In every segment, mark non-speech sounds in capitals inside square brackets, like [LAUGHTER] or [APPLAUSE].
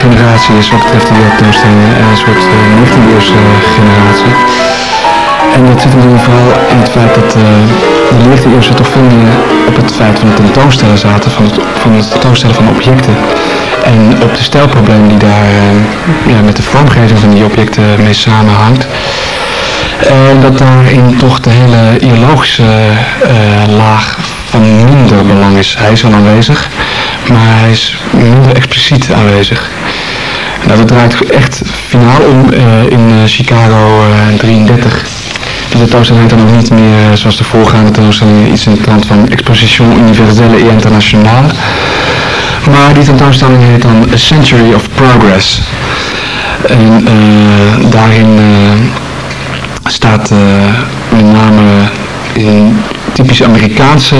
generatie is wat betreft die tentoonstelling. Een soort 19e eeuwse generatie. En dat zit hem vooral in het feit dat de 19e eeuw toch veel op het feit van het tentoonstellen zaten, van het, van het tentoonstellen van objecten. En op de stijlproblemen die daar ja, met de vormgeving van die objecten mee samenhangt. En dat daarin toch de hele ideologische laag van minder belang is. Hij is wel aanwezig, maar hij is minder expliciet aanwezig. Nou, dat draait echt finaal om uh, in uh, Chicago uh, 33. De tentoonstelling heet dan ook niet meer zoals de voorgaande tentoonstelling iets in de trant van Exposition Universelle et Internationale. Maar die tentoonstelling heet dan A Century of Progress. En daarin staat met name in typisch Amerikaanse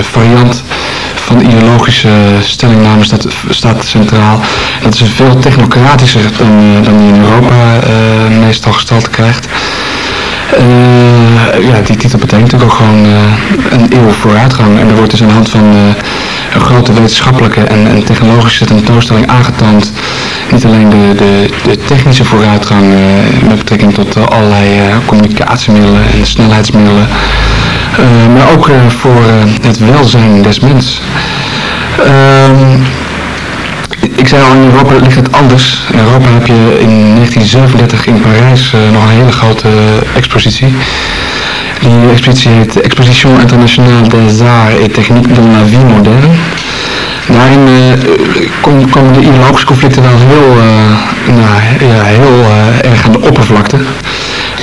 variant van ideologische stellingname staat, staat centraal. Dat is veel technocratischer dan, uh, dan die in Europa uh, meestal gesteld krijgt. ja, die titel betekent natuurlijk ook gewoon een eeuw vooruitgang. En er wordt dus aan de hand van een grote wetenschappelijke en, en, technologische tentoonstelling aangetoond. Niet alleen de, de, de technische vooruitgang met betrekking tot allerlei communicatiemiddelen en snelheidsmiddelen. Uh, maar ook uh, voor uh, het welzijn des mens. Ehm, ik zei al, in Europa ligt het anders. In Europa heb je in 1937 in Parijs nog een hele grote expositie. Die expositie heet Exposition Internationale des Arts et Techniques de la Vie Moderne. Daarin komen de ideologische conflicten wel heel, nou, ja, heel erg aan de oppervlakte.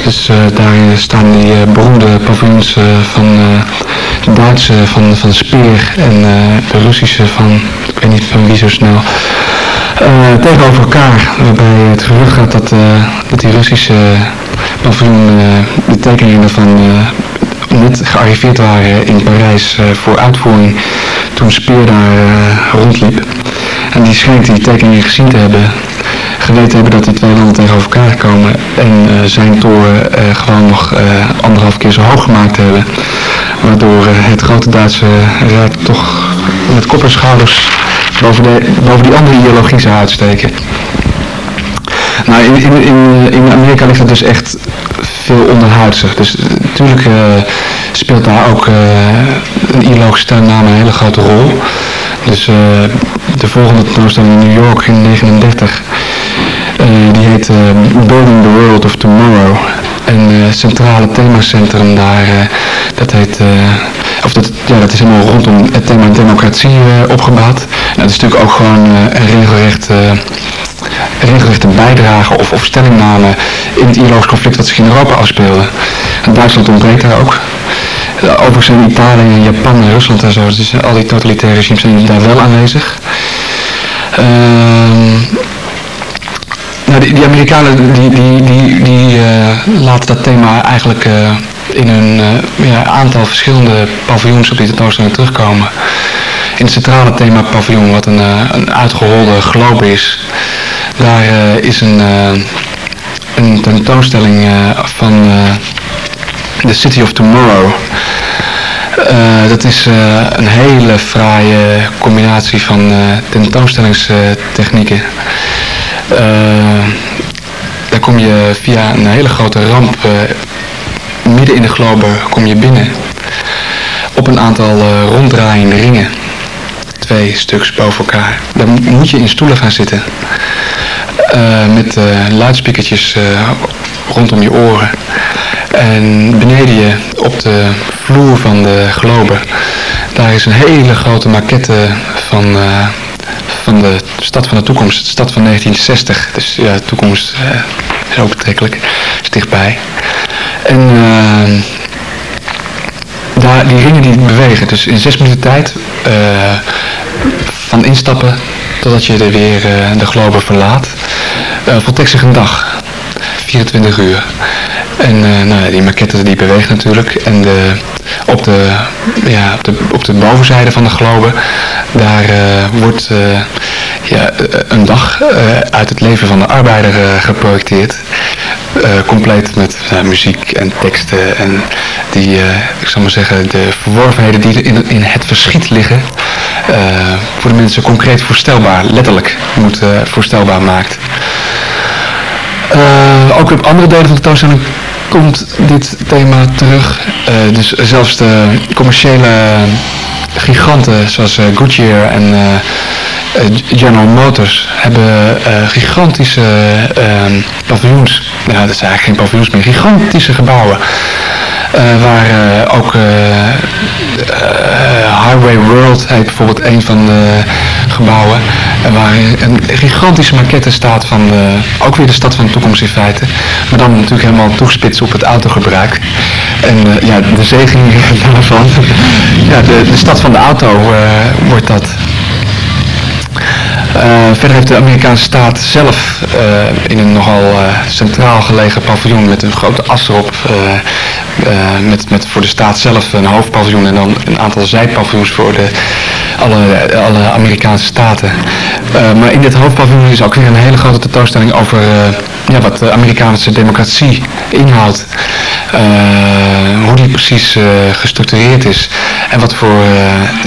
Dus uh, daar staan die uh, beroemde paviljoens uh, van de Duitse van, van Speer en de Russische van, ik weet niet van wie zo snel, tegenover elkaar. Waarbij het gerucht gaat dat, dat die Russische paviljoen, de tekeningen daarvan net gearriveerd waren in Parijs voor uitvoering toen Speer daar rondliep. En die schijnt die tekeningen gezien te hebben geweten hebben dat die twee landen tegenover elkaar komen en uh, zijn toren uh, gewoon nog uh, anderhalf keer zo hoog gemaakt hebben. Waardoor het grote Duitse Rijk toch met kop en schouders boven, de, boven die andere ideologie zou uitsteken. Nou, in, in, in, Amerika ligt het dus echt veel onderhuidsig. Dus natuurlijk speelt daar ook een ideologische stellingname een hele grote rol. Dus de volgende tentoonstelling in New York in 1939 uh, die heet uh, Building the World of Tomorrow. En het uh, centrale themacentrum daar, dat heet, of dat, ja, dat is helemaal rondom het thema democratie opgebouwd. En dat is natuurlijk ook gewoon een regelrecht regelrechte bijdrage of, of stellingname in het ideologisch conflict dat zich in Europa afspeelde. Duitsland ontbreekt daar ook. Overigens zijn Italië, Japan en Rusland en zo, dus al die totalitaire regimes zijn daar wel aanwezig. Uh, nou, die, die, Amerikanen die, die, die, uh, laten dat thema eigenlijk uh, in een uh, ja, aantal verschillende paviljoens op die tentoonstelling terugkomen. In het centrale thema paviljoen, wat een, een uitgeholde globe is, daar is een, een tentoonstelling van The City of Tomorrow. Dat is een hele fraaie combinatie van tentoonstellingstechnieken. Daar kom je via een hele grote ramp midden in de globe kom je binnen. Op een aantal ronddraaiende ringen. Twee stuks boven elkaar. Daar moet je in stoelen gaan zitten. met luidspiekertjes rondom je oren. En beneden je op de vloer van de globe, daar is een hele grote maquette van, uh, van de stad van de toekomst, de stad van 1960. Dus ja, de toekomst uh, is ook betrekkelijk, dichtbij. En uh, daar, die ringen die bewegen, dus in zes minuten tijd van instappen totdat je er weer de globe verlaat, voltrekt zich een dag. 24 uur. En uh, nou, die maquette die beweegt natuurlijk. En de, op, de, ja, op, de, op de bovenzijde van de globe, daar uh, wordt uh, ja, een dag uit het leven van de arbeider geprojecteerd. compleet met muziek en teksten en die, ik zal maar zeggen, de verworvenheden die in, in het verschiet liggen, voor de mensen concreet voorstelbaar, letterlijk moet voorstelbaar maakt. ook op andere delen van de tentoonstelling komt dit thema terug. Uh, dus zelfs de commerciële giganten zoals uh, Goodyear en uh, General Motors hebben gigantische paviljoens. Nou, dat zijn eigenlijk geen paviljoens meer, gigantische gebouwen. Waar ook Highway World heet bijvoorbeeld een van de gebouwen. waar een gigantische maquette staat van ook weer de stad van de toekomst in feite. Maar dan natuurlijk helemaal toegespitst op het autogebruik. En ja, de zegening [LAUGHS] daarvan. ja, de, de stad van de auto wordt dat. Uh, verder heeft de Amerikaanse staat zelf uh, in een nogal uh, centraal gelegen paviljoen met een grote as erop, met, met voor de staat zelf een hoofdpaviljoen en dan een aantal zijpaviljoens voor de, alle, alle Amerikaanse staten. maar in dit hoofdpaviljoen is ook weer een hele grote tentoonstelling over ja, wat de Amerikaanse democratie inhoudt. Hoe die precies gestructureerd is en wat voor,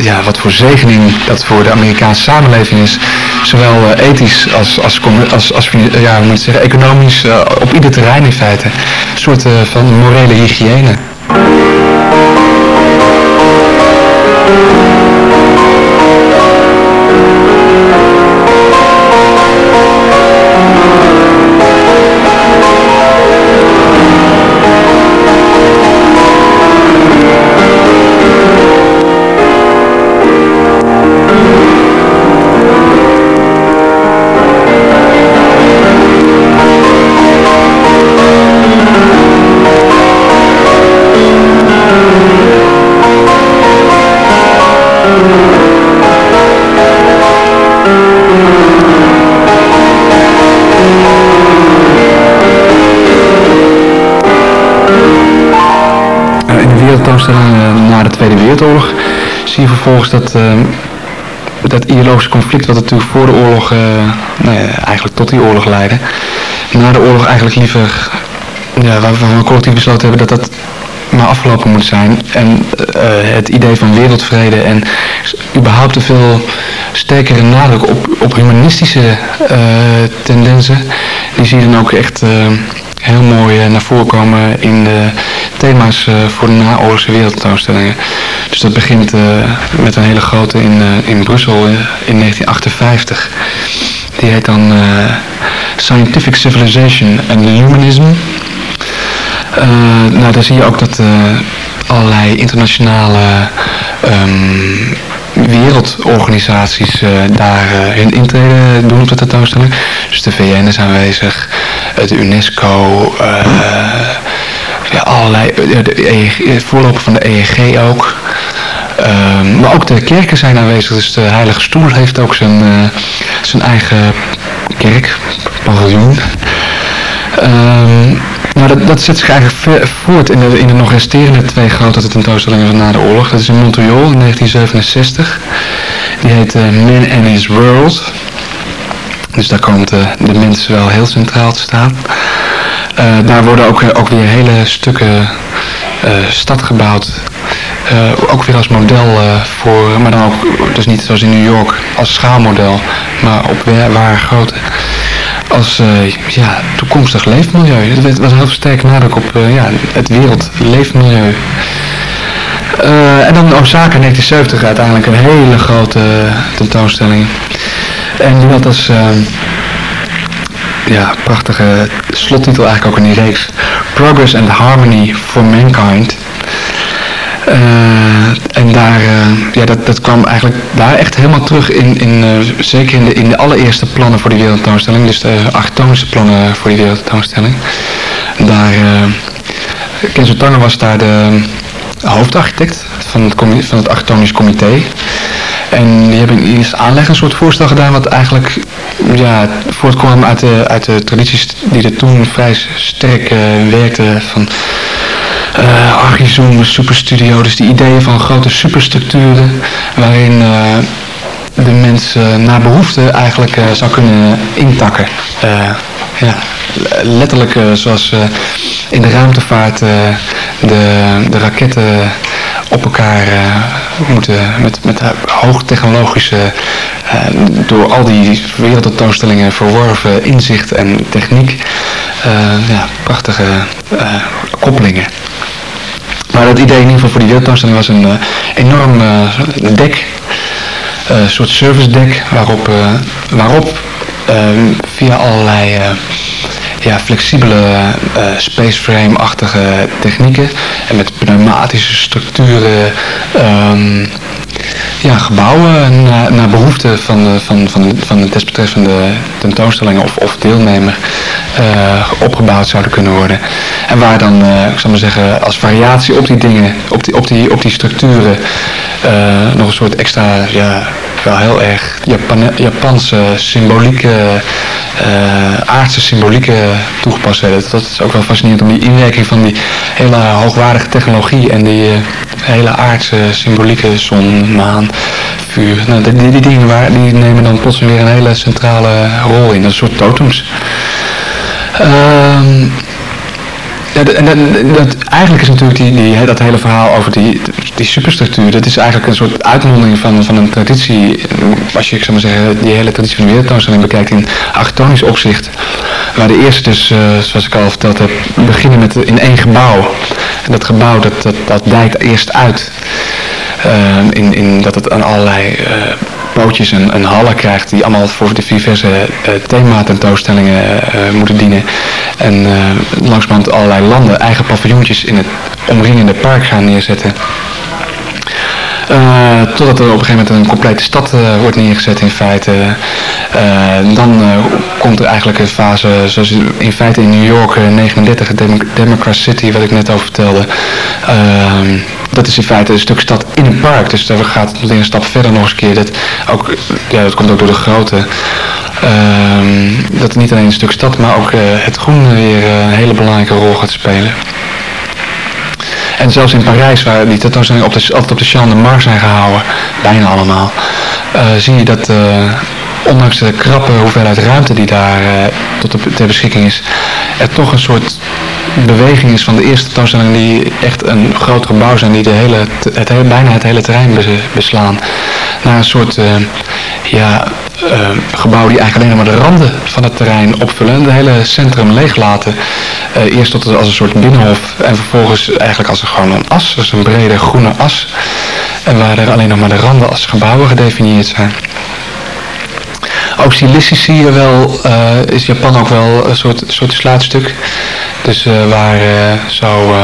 ja, wat voor zegening dat voor de Amerikaanse samenleving is zowel ethisch als, als, als, als ja, moet zeggen, economisch, op ieder terrein in feite. Een soort van morele hygiëne. Na de Tweede Wereldoorlog zie je vervolgens dat, uh, dat ideologische conflict wat natuurlijk voor de oorlog, uh, nou ja, eigenlijk tot die oorlog leidde, na de oorlog eigenlijk liever, ja, waarvan we collectief besloten hebben dat dat maar afgelopen moet zijn. En het idee van wereldvrede en überhaupt een veel sterkere nadruk op, op humanistische tendensen, die zie je dan ook echt heel mooi naar voren komen in de thema's uh, voor de naoorlogse wereldtentoonstellingen. Dus dat begint uh, met een hele grote in, in Brussel in 1958. Die heet dan Scientific Civilization and Humanism. nou, daar zie je ook dat allerlei internationale um, wereldorganisaties uh, daar uh, hun intrede doen op de tentoonstelling. Dus de VN is aanwezig, de UNESCO, uh, allerlei, eh, de voorloper van de EEG ook. Um, maar ook de kerken zijn aanwezig, dus de Heilige Stoel heeft ook zijn, uh, zijn eigen kerk, paviljoen. Um, nou, dat, dat, zet zich eigenlijk voort in de, in de nog resterende twee grote tentoonstellingen van na de oorlog. Dat is in Montreal in 1967. Die heet uh, and His World. Dus daar komt uh, de mens wel heel centraal te staan. Uh, daar worden ook, eh, ook weer hele stukken stad gebouwd. ook weer als model voor, maar dan ook, dus niet zoals in New York, als schaalmodel, maar op ware grootte. Als ja, toekomstig leefmilieu. Het was een heel sterke nadruk op ja, het wereldleefmilieu. en dan Osaka 1970 uiteindelijk een hele grote tentoonstelling. En die had als ja, prachtige slottitel eigenlijk ook in die reeks. Progress and Harmony for Mankind. Uh, en daar, uh, ja, dat, dat kwam eigenlijk daar echt helemaal terug in, in uh, zeker in de, in de allereerste plannen voor die wereldtentoonstelling, dus de architonische plannen voor die wereldtentoonstelling. Daar, Kenzo Tange was daar de hoofdarchitect van het, van het comité. En die hebben in eerste aanleg een soort voorstel gedaan wat eigenlijk ja, voortkwam uit de, uit de tradities die er toen vrij sterk uh, werkten van uh, Archizoom, Superstudio, dus die ideeën van grote superstructuren waarin uh, de mensen naar behoefte eigenlijk zou kunnen intakken. ja, letterlijk zoals in de ruimtevaart de, de raketten op elkaar moeten met, met hoogtechnologische, door al die wereldtentoonstellingen verworven inzicht en techniek, ja, prachtige koppelingen. Maar het idee in ieder geval voor die wereldtentoonstelling was een uh, enorm uh, dek, een uh, soort service deck waarop, waarop via allerlei ja, flexibele spaceframe-achtige technieken en met pneumatische structuren um, ja, gebouwen naar, naar behoefte van de, van, van, van de desbetreffende tentoonstellingen of, of deelnemer uh, opgebouwd zouden kunnen worden. En waar dan, uh, ik zal maar zeggen, als variatie op die dingen, op die, op die, op die structuren, nog een soort extra, ja, wel heel erg Japan Japanse symbolieke, aardse symbolieke toegepast werden. Dat is ook wel fascinerend om die inwerking van die hele hoogwaardige technologie en die hele aardse symbolieke zon, maan, vuur. Nou, die, die, dingen waar, die nemen dan plots weer een hele centrale rol in. Een soort totems. Ehm, ja, en dat, eigenlijk is natuurlijk die, dat hele verhaal over die, die superstructuur, dat is eigenlijk een soort uitmonding van, van een traditie, als je, ik zou maar zeggen, die hele traditie van de wereldtentoonstelling bekijkt in architectonisch opzicht. Waar de eerste dus, uh, zoals ik al verteld heb, beginnen met in één gebouw. En dat gebouw, dat, dat, dat dijkt eerst uit. Uh, in, in dat het aan allerlei uh, pootjes en, en, hallen krijgt die allemaal voor de diverse uh, thematentoonstellingen uh, moeten dienen. En uh, langzamerhand allerlei landen eigen paviljoentjes in het omringende park gaan neerzetten. Totdat er op een gegeven moment een complete stad wordt neergezet in feite. Dan komt er eigenlijk een fase zoals in feite in New York 39, Dem Democrat City, wat ik net over vertelde. Dat is in feite een stuk stad in een park. Dus daar gaat het een stap verder nog eens een keer. Dat, ook, ja, dat komt ook door de grootte. Ehm, dat niet alleen een stuk stad, maar ook het groen weer een hele belangrijke rol gaat spelen. En zelfs in Parijs, waar die tentoonstellingen op altijd op de Champ de Mars zijn gehouden, bijna allemaal, uh, zie je dat ondanks de krappe hoeveelheid ruimte die daar tot de, ter beschikking is, er toch een soort beweging is van de eerste tentoonstellingen die echt een groot gebouw zijn, die de hele, het, bijna het hele terrein beslaan. Naar een soort ja, uh, gebouw die eigenlijk alleen maar de randen van het terrein opvullen en het hele centrum leeglaten. Uh, eerst tot als een soort binnenhof en vervolgens eigenlijk als een, gewoon een as, dus een brede groene as. En waar er alleen nog maar de randen als gebouwen gedefinieerd zijn. Ook stilistisch zie je wel, uh, is Japan ook wel een soort, soort sluitstuk. Dus uh, waar uh, zo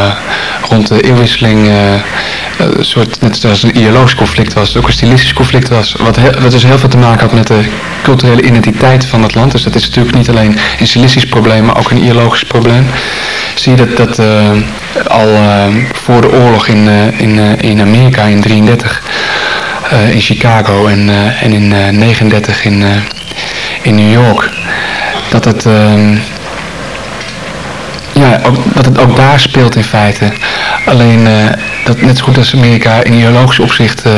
rond de eeuwwisseling een soort, net zoals een ideologisch conflict was, ook een stilistisch conflict was. Wat, wat dus heel veel te maken had met de culturele identiteit van het land. Dus dat is natuurlijk niet alleen een stilistisch probleem, maar ook een ideologisch probleem. Zie je dat, dat al voor de oorlog in, in, in Amerika in 1933 in Chicago en, en in 1939 in, in New York, dat het, uh, ja, ook, dat het ook daar speelt in feite. Alleen uh, dat net zo goed als Amerika in ideologisch opzicht uh,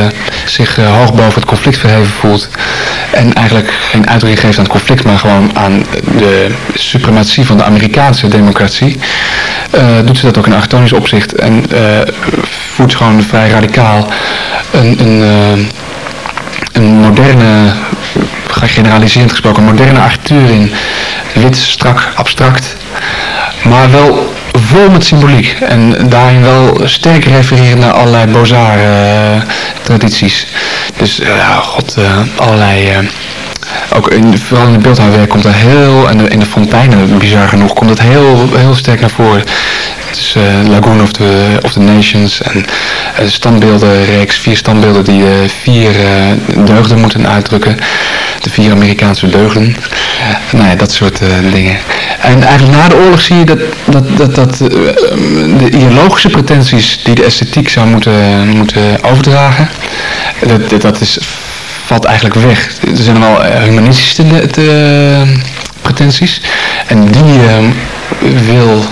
zich uh, hoog boven het conflict verheven voelt. En eigenlijk geen uitdrukking geeft aan het conflict, maar gewoon aan de suprematie van de Amerikaanse democratie. doet ze dat ook in architectonisch opzicht en voert gewoon vrij radicaal een, een, een moderne generaliserend gesproken, moderne architectuur in. Wit, strak, abstract. Maar wel vol met symboliek. En daarin wel sterk refereren naar allerlei Beaux-Arts uh, tradities. Dus uh, ja, god, uh, allerlei... ook in, vooral in het beeldhouwwerk komt er heel, en in de fonteinen, bizar genoeg, komt het heel, heel sterk naar voren. Is uh, Lagoon of the, of the Nations en uh, standbeeldenreeks, vier standbeelden die vier deugden moeten uitdrukken. De vier Amerikaanse deugden. nou ja, dat soort dingen. En eigenlijk na de oorlog zie je dat, dat, dat, dat de ideologische pretenties die de esthetiek zou moeten, moeten overdragen, dat, dat is, valt eigenlijk weg. Er zijn wel humanistische pretenties en die wil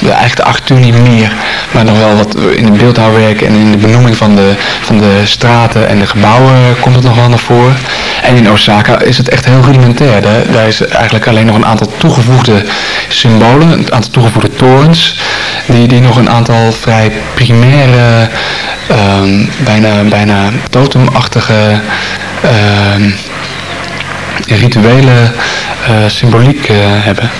de, eigenlijk de niet meer, maar nog wel wat in het beeldhouwwerk en in de benoeming van de, van de straten en de gebouwen komt het nog wel naar voren. En in Osaka is het echt heel rudimentair. Daar, is eigenlijk alleen nog een aantal toegevoegde symbolen, een aantal toegevoegde torens, die, die nog een aantal vrij primaire, um, bijna, bijna totemachtige um, rituele uh, symboliek uh, hebben.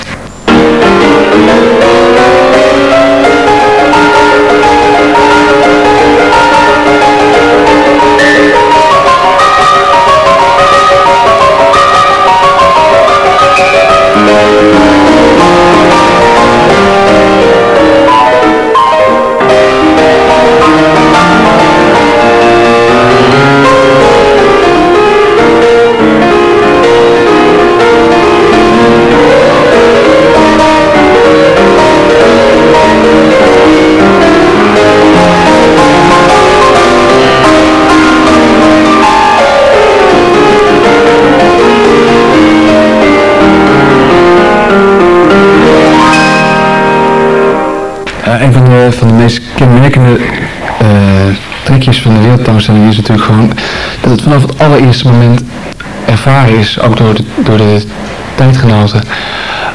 Van de meest kenmerkende uh, trekjes van de wereldtentoonstelling is natuurlijk gewoon dat het vanaf het allereerste moment ervaren is, ook door de, door de tijdgenoten,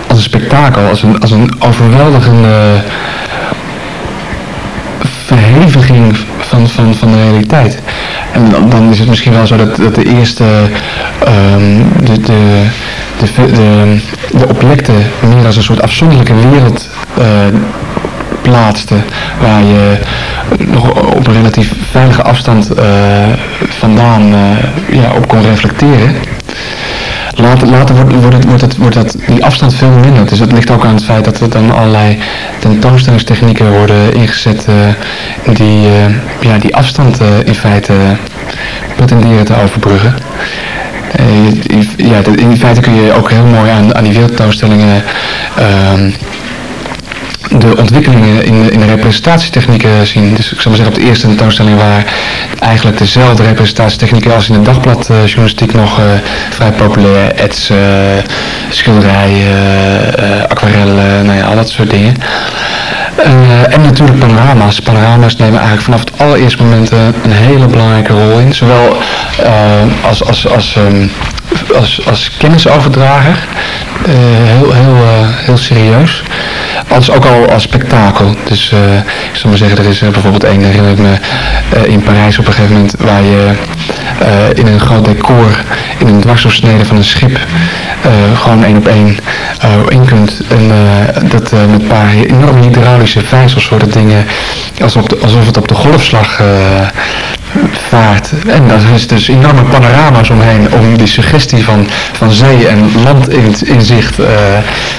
als een spektakel, als een, als een overweldigende verheviging van, van, van de realiteit. En dan, is het misschien wel zo dat, dat de eerste, um, de, de, de, de, de objecten meer als een soort afzonderlijke wereld uh, plaatste waar je nog op een relatief veilige afstand uh, vandaan uh, ja, op kon reflecteren. Later, wordt, het, wordt, het, wordt dat, die afstand veel minder. Dus dat ligt ook aan het feit dat er dan allerlei tentoonstellingstechnieken worden ingezet uh, die ja, die afstand in feite pretenderen te overbruggen. ja, in feite kun je ook heel mooi aan, die wereldtentoonstellingen ehm, de ontwikkelingen in de, in de representatietechnieken zien. Dus ik zal maar zeggen op de eerste tentoonstelling waar eigenlijk dezelfde representatietechnieken als in de dagbladjournalistiek nog uh, vrij populair. Ets, uh, schilderijen, aquarellen, nou ja, al dat soort dingen. en natuurlijk panorama's. Panorama's nemen eigenlijk vanaf het allereerste moment een hele belangrijke rol in. Zowel als, als, als, um, als, als kennisoverdrager, heel, heel, heel serieus als ook al als spektakel. Dus uh, ik zal maar zeggen, er is bijvoorbeeld één, herinner ik me, in Parijs op een gegeven moment, waar je in een groot decor, in een dwarsdoorsnede van een schip, gewoon één op één in kunt. En dat met een paar enorme hydraulische vijzels soort dingen, alsof het op de golfslag vaart. En daar is dus enorme panorama's omheen om die suggestie van, van zee en land in, zicht uh,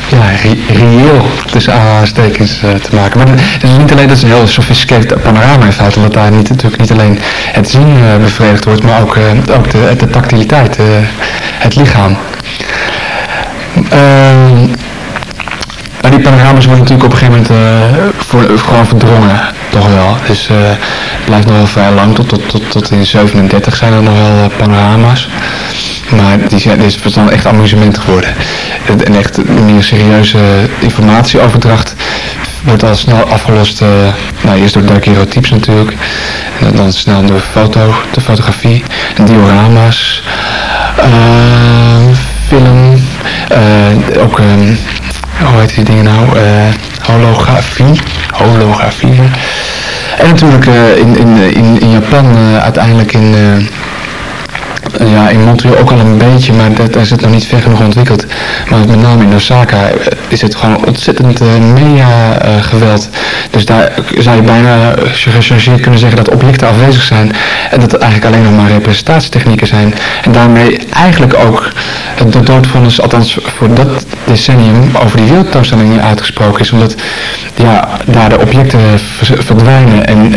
ja, reëel tussen aanhalingstekens uh, te maken. Maar het is niet alleen dat is een heel sophisticated panorama in feite, omdat daar niet, natuurlijk niet alleen het zien uh, bevredigd wordt, maar ook, ook de, de tactiliteit, het lichaam. Ehm, maar die panorama's worden natuurlijk op een gegeven moment voor, gewoon verdrongen Dus uh, het blijft nog wel vrij lang. Tot, tot, tot, tot in 37 zijn er nog wel uh, panorama's. Maar die zijn, dit is dan echt amusement geworden. En echt meer serieuze informatieoverdracht wordt al snel afgelost. Nou, eerst door daguerreotypes natuurlijk. En dan snel door foto, de fotografie. Diorama's. film. ook, um, hoe heet die dingen nou? holografie. Holografie. En natuurlijk uh, in, in, in, in Japan uh, uiteindelijk in, uh, ja, in Montreal ook al een beetje, maar dat, daar is het nog niet ver genoeg ontwikkeld. Maar met name in Osaka is het gewoon ontzettend uh, mega geweld. Dus daar zou je bijna gechargeerd kunnen zeggen dat objecten afwezig zijn en dat het eigenlijk alleen nog maar representatietechnieken zijn. En daarmee eigenlijk ook de doodvonnis, althans voor dat decennium, over die wereldtoonstellingen uitgesproken is. Omdat ja, daar de objecten verdwijnen en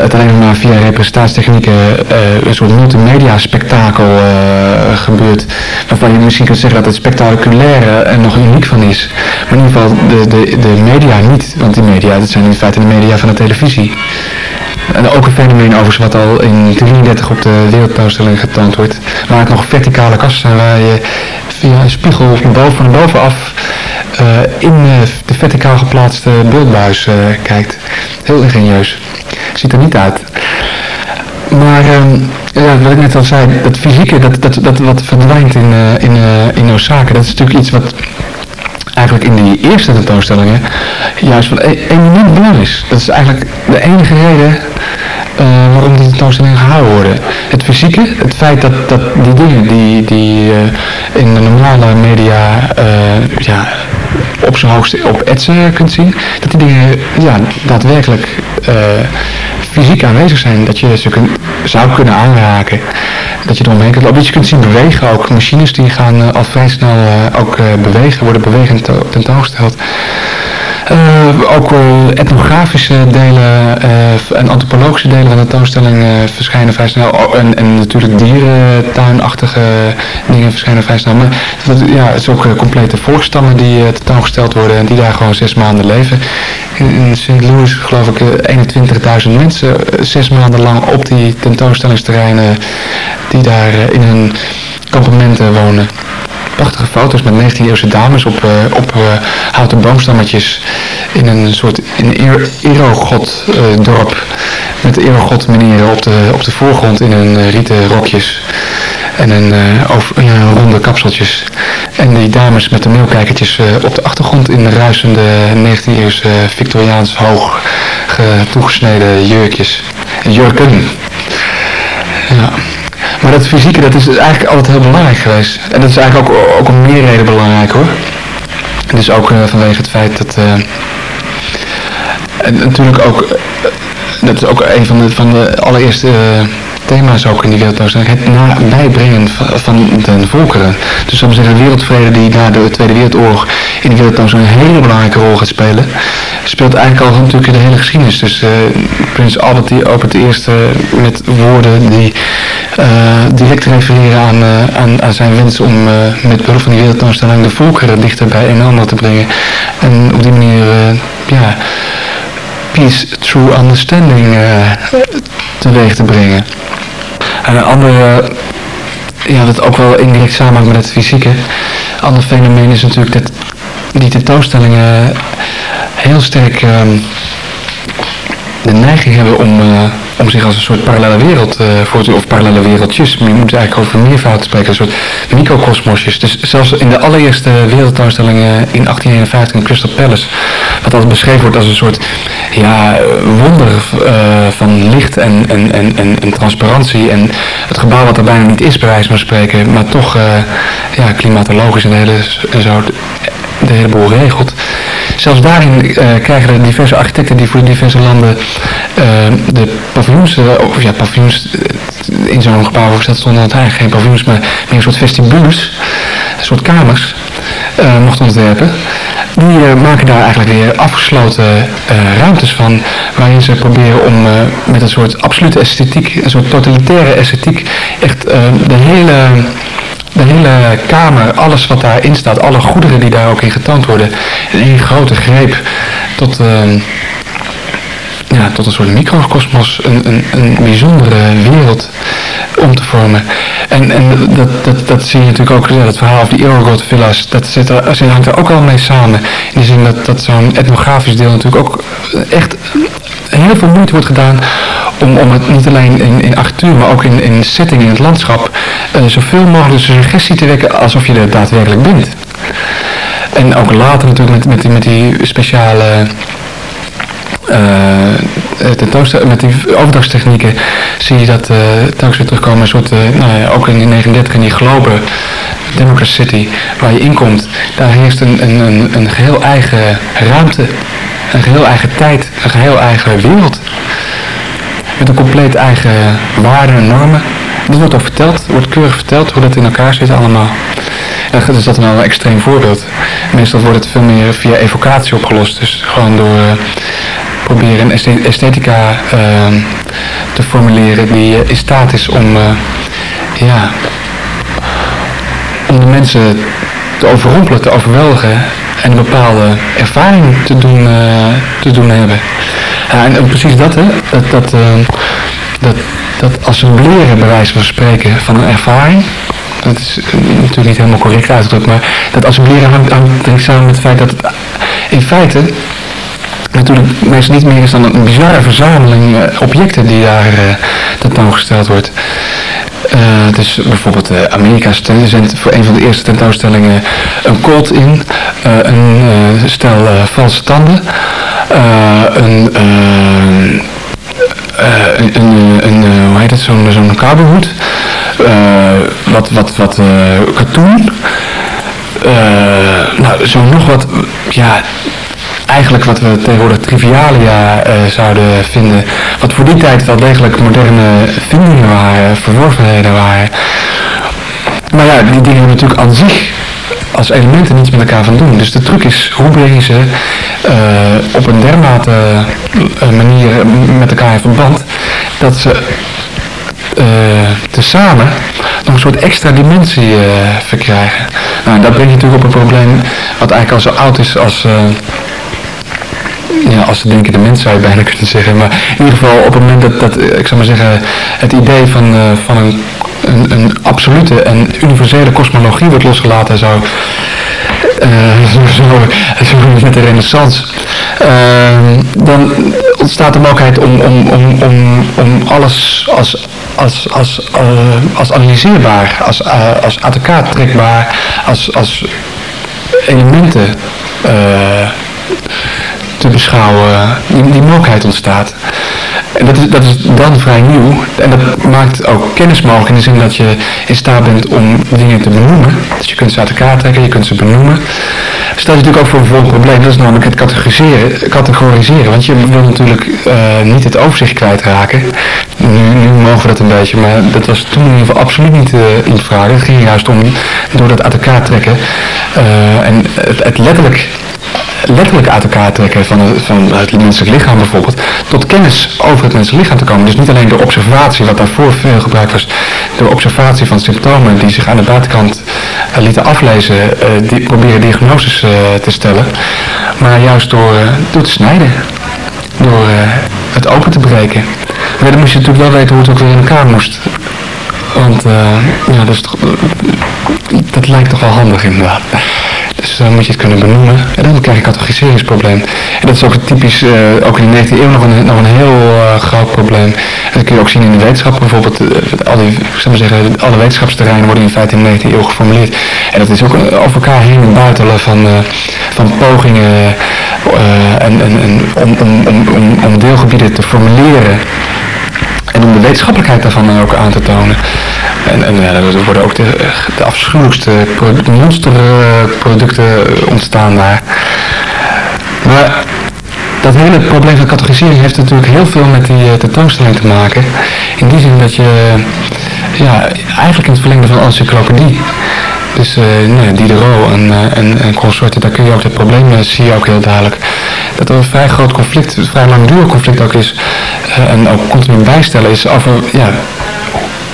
het alleen maar via representatietechnieken uh, een soort multimedia spektakel gebeurt. Waarvan je misschien kunt zeggen dat het spectaculaire er nog uniek van is. Maar in ieder geval de, de, de media niet. Want die media, dat zijn in feite de media van de televisie. En ook een fenomeen overigens wat al in 33 op de wereldtentoonstelling getoond wordt. Waar het nog verticale kasten zijn waar je via een spiegel van boven, bovenaf in de verticaal geplaatste beeldbuis kijkt. Heel ingenieus. Ziet er niet uit. Maar ehm, ja, wat ik net al zei, dat fysieke, dat, dat, dat wat verdwijnt in, in, in Osaka, dat is natuurlijk iets wat eigenlijk in die eerste tentoonstellingen juist van e-, eminent belang is. Dat is eigenlijk de enige reden uh, waarom die tentoonstellingen gehouden worden. Het fysieke, het feit dat, dat die dingen die, die uh, in de normale media uh, ja, op zijn hoogste op etsen kunt zien, dat die dingen ja, daadwerkelijk fysiek aanwezig zijn. Dat je ze zou kunnen aanraken. Dat je eromheen kunt lopen. Dat je kunt zien bewegen ook. Machines die gaan al vrij snel ook bewegen, worden bewegend tentoongesteld. Uh, ook uh, etnografische delen uh, en antropologische delen van de tentoonstelling verschijnen vrij snel. Oh, en, en natuurlijk dierentuinachtige dingen verschijnen vrij snel. Maar ja, het is ook complete volkstammen die tentoongesteld worden en die daar gewoon zes maanden leven. In, in St. Louis geloof ik 21.000 mensen zes maanden lang op die tentoonstellingsterreinen die daar in hun kampementen wonen prachtige foto's met 19e-eeuwse dames op, uh, op uh, houten boomstammetjes in een soort in Erogod uh, dorp. Met Erogod meneeren op de, op de voorgrond in hun rieten rokjes en een, ronde kapseltjes. En die dames met de meelkijkertjes op de achtergrond in ruisende 19e-eeuwse Victoriaans hoog toegesneden jurkjes. Jurken. Ja maar dat fysieke, dat is eigenlijk altijd heel belangrijk geweest. En dat is eigenlijk ook, ook om meer reden belangrijk hoor. Dus ook uh, vanwege het feit dat... Uh, en natuurlijk ook... Uh, dat is ook een van de, van de allereerste thema's ook in die wereldtentoonstelling. Het nabijbrengen van, de volkeren. Dus zou zeggen, wereldvrede die na de Tweede Wereldoorlog in de wereldtentoonstelling een hele belangrijke rol gaat spelen. Speelt eigenlijk al natuurlijk de hele geschiedenis. Dus uh, Prins Albert die opent de eerste met woorden die uh, direct refereren aan, uh, aan, aan, zijn wens om met behulp van die wereldtentoonstelling de volkeren dichter bij een ander te brengen. En op die manier, ja peace through understanding teweeg te brengen. En een andere, ja, dat ook wel indirect samenhangt met het fysieke. Ander fenomeen is natuurlijk dat die tentoonstellingen heel sterk ehm, de neiging hebben om, uh, om zich als een soort parallele wereld uh, voor te of parallele wereldjes, maar je moet eigenlijk over meervoud spreken, een soort microcosmosjes. Dus zelfs in de allereerste wereldtentoonstellingen in 1851 in Crystal Palace, wat altijd beschreven wordt als een soort ja, wonder van licht en, en, en, en, transparantie en het gebouw wat er bijna niet is bij wijze van spreken, maar toch ja, klimatologisch en, hele, en zo de hele boel regelt. Zelfs daarin uh, krijgen de diverse architecten die voor de diverse landen uh, de paviljoens, uh, of ja, paviljoens in zo'n gebouw voorgesteld stonden het eigenlijk geen paviljoens, maar meer een soort vestibules, een soort kamers, mochten ontwerpen. Die maken daar eigenlijk weer afgesloten ruimtes van, waarin ze proberen om met een soort absolute esthetiek, een soort totalitaire esthetiek, echt de hele de hele kamer, alles wat daarin staat, alle goederen die daar ook in getoond worden, in één grote greep tot, uh, ja, tot een soort microcosmos, een, een, een bijzondere wereld om te vormen. En, en dat, dat, dat zie je natuurlijk ook, ja, dat verhaal over die Eurogod villa's, dat zit er, zit, hangt er ook al mee samen. In de zin dat, dat zo'n etnografisch deel natuurlijk ook echt heel veel moeite wordt gedaan om, om het niet alleen in, in architectuur, maar ook in, in setting, in het landschap, uh, zoveel mogelijk suggestie te wekken alsof je er daadwerkelijk bent. En ook later natuurlijk met, met, die, met die speciale uh, met die overdagstechnieken zie je dat uh, telkens weer terugkomen. Een soort, nou ook in die 39 in die Globe Democracy City waar je inkomt, daar heerst een, een, een geheel eigen ruimte, een geheel eigen tijd, een geheel eigen wereld. Met een compleet eigen waarden en normen. Dat wordt ook verteld, wordt keurig verteld hoe dat in elkaar zit allemaal. En dat is wel een extreem voorbeeld. Meestal wordt het veel meer via evocatie opgelost. Dus gewoon door uh, proberen een esthetica uh, te formuleren die uh, in staat is om, ja, om de mensen te overrompelen, te overweldigen en een bepaalde ervaring te doen, te doen hebben. Ja, en, precies dat, hè, dat, dat, dat, dat assembleren bij wijze van spreken van een ervaring dat is natuurlijk niet helemaal correct uitgedrukt, maar dat assimileren hangt, hangt samen met het feit dat het in feite natuurlijk meestal niet meer is dan een bizarre verzameling objecten die daar tentoongesteld wordt. Uh, dus bijvoorbeeld uh, Amerika zendt voor een van de eerste tentoonstellingen een colt in, uh, een stel valse tanden, een, een, een, hoe heet het, zo'n zo'n kabelhoed, wat, wat, wat katoen, nou, zo nog wat, ja, eigenlijk wat we tegenwoordig trivialia uh, zouden vinden, wat voor die tijd wel degelijk moderne vindingen waren, verworvenheden waren. Maar ja, die dingen hebben natuurlijk aan zich als elementen niets met elkaar van doen. Dus de truc is, hoe breng je ze uh, op een dermate uh, manier met elkaar in verband, dat ze tezamen nog een soort extra dimensie verkrijgen. Nou, dat brengt je natuurlijk op een probleem wat eigenlijk al zo oud is als ja, als ze denken de mens zou je bijna [LAUGHS] kunnen zeggen. Maar in ieder geval op het moment dat, dat ik zou maar zeggen, het idee van, uh, van een, een, absolute en universele kosmologie wordt losgelaten zou, uh, [LAUGHS] zo, zo, met de renaissance, uh, dan ontstaat de mogelijkheid om, om, om, om, om alles als, als, als, uh, als analyseerbaar, als, uh, als uit elkaar trekbaar, als, als elementen te beschouwen, die, mogelijkheid ontstaat. En dat is, dat is dan vrij nieuw. En dat maakt ook kennis mogelijk in de zin dat je in staat bent om dingen te benoemen. Dus je kunt ze uit elkaar trekken, je kunt ze benoemen. Stel je natuurlijk ook voor een volgend probleem, dat is namelijk het categoriseren. categoriseren want je wil natuurlijk uh, niet het overzicht kwijtraken. Nu, mogen we dat een beetje, maar dat was toen in ieder geval absoluut niet uh, in vraag. Het ging juist om door dat uit elkaar trekken uh, en het, het letterlijk letterlijk uit elkaar trekken van het, het menselijk lichaam bijvoorbeeld, tot kennis over het menselijk lichaam te komen. Dus niet alleen door observatie, wat daarvoor veel gebruikt was, door observatie van symptomen die zich aan de buitenkant uh, lieten aflezen, uh, die proberen diagnoses uh, te stellen, maar juist door, door te snijden, door het open te breken. Maar dan moest je natuurlijk wel weten hoe het ook weer in elkaar moest. Want ja, dat, is toch, dat lijkt toch wel handig inderdaad. Dus dan moet je het kunnen benoemen. En dan krijg je een categoriseringsprobleem. En dat is ook typisch, uh, ook in de 19e eeuw nog een, nog een heel uh, groot probleem. En dat kun je ook zien in de wetenschap bijvoorbeeld. Al die, maar zeggen, alle wetenschapsterreinen worden in feite in de 19e eeuw geformuleerd. En dat is ook over elkaar heen en buitelen van, van pogingen en, en, om, om, om, om deelgebieden te formuleren en om de wetenschappelijkheid daarvan ook aan te tonen. En, en er worden ook de, de afschuwelijkste monsterproducten ontstaan daar. Maar dat hele probleem van categorisering heeft natuurlijk heel veel met die uh, tentoonstelling te maken. In die zin dat je ja, eigenlijk in het verlengde van encyclopedie. Dus uh, nou ja, Diderot en, uh, en, en consorten, daar kun je ook het probleem uh, zie je ook heel duidelijk. Dat er een vrij groot conflict, een vrij langdurig conflict ook is. en ook continu bijstellen is over ja,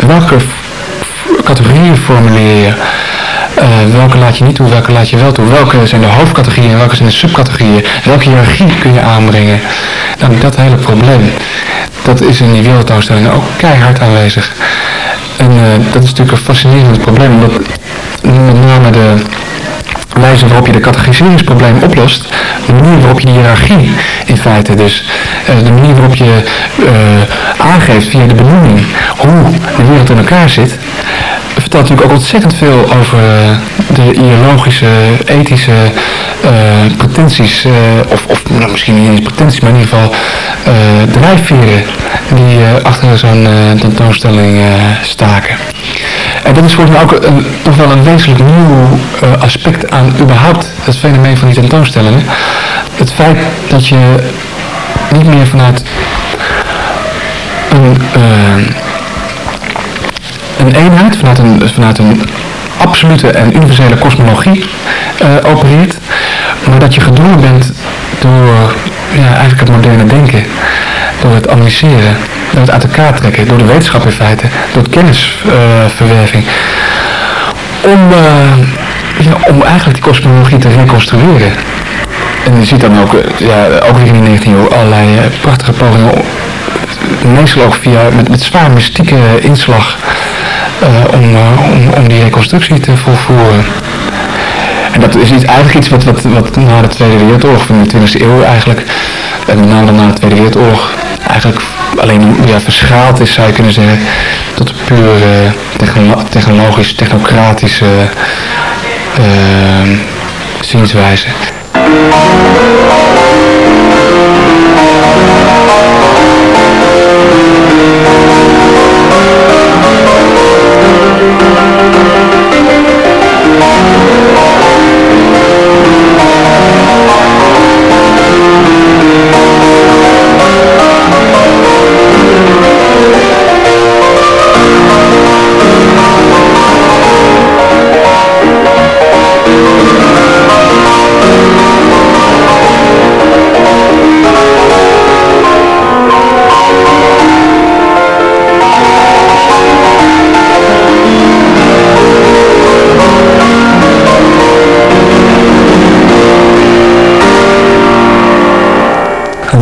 welke categorieën formuleer je. Welke laat je niet toe, welke laat je wel toe? Welke zijn de hoofdcategorieën welke zijn de subcategorieën? Welke hiërarchie kun je aanbrengen? Dan dat hele probleem, dat is in die wereldtoonstellingen ook keihard aanwezig. En dat is natuurlijk een fascinerend probleem, met name de wijze waarop je de categoriseringsprobleem oplost, de manier waarop je de hiërarchie in feite dus, uh, de manier waarop je uh, aangeeft via de benoeming hoe de wereld in elkaar zit, vertelt natuurlijk ook ontzettend veel over uh, de ideologische, ethische pretenties, of, of nou, misschien niet eens pretenties, maar in ieder geval drijfveren die achter zo'n tentoonstelling staken. En dat is volgens mij ook een, toch wel een wezenlijk nieuw aspect aan überhaupt het fenomeen van die tentoonstellingen. Het feit dat je niet meer vanuit een, een eenheid, vanuit een, vanuit een absolute en universele kosmologie uh, opereert, maar dat je gedwongen bent door ja, eigenlijk het moderne denken, door het analyseren, door het uit elkaar trekken, door de wetenschap in feite, door kennisverwerving. Uh, om, ja, om eigenlijk die kosmologie te reconstrueren. En je ziet dan ook, eh, ja, ook weer in de 19e eeuw allerlei prachtige pogingen, meestal ook via, met, met zwaar mystieke inslag, om, om, om die reconstructie te volvoeren. En dat is iets, eigenlijk iets wat, wat, wat na de Tweede Wereldoorlog, van de 20e eeuw eigenlijk, en met name na de Tweede Wereldoorlog, eigenlijk alleen ja, verschaald is, zou je kunnen zeggen, tot een puur technologisch, technocratische uh, zienswijze.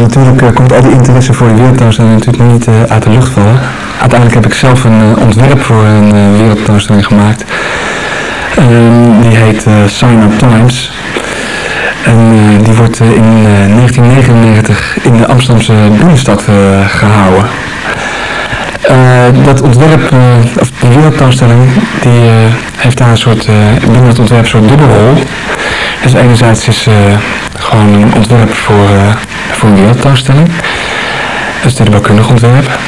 Natuurlijk uh, komt al die interesse voor de wereldtentoonstelling natuurlijk niet uh, uit de lucht vallen. Uiteindelijk heb ik zelf een uh, ontwerp voor een wereldtentoonstelling gemaakt. Um, die heet Sign Up Times. En die wordt in 1999 in de Amsterdamse binnenstad gehouden. dat ontwerp, of die wereldtentoonstelling, die heeft daar een soort, binnen het ontwerp een soort dubbelrol. Dus enerzijds is gewoon een ontwerp voor voor een wereldtentoonstelling. Dat is stedenbouwkundig ontwerp.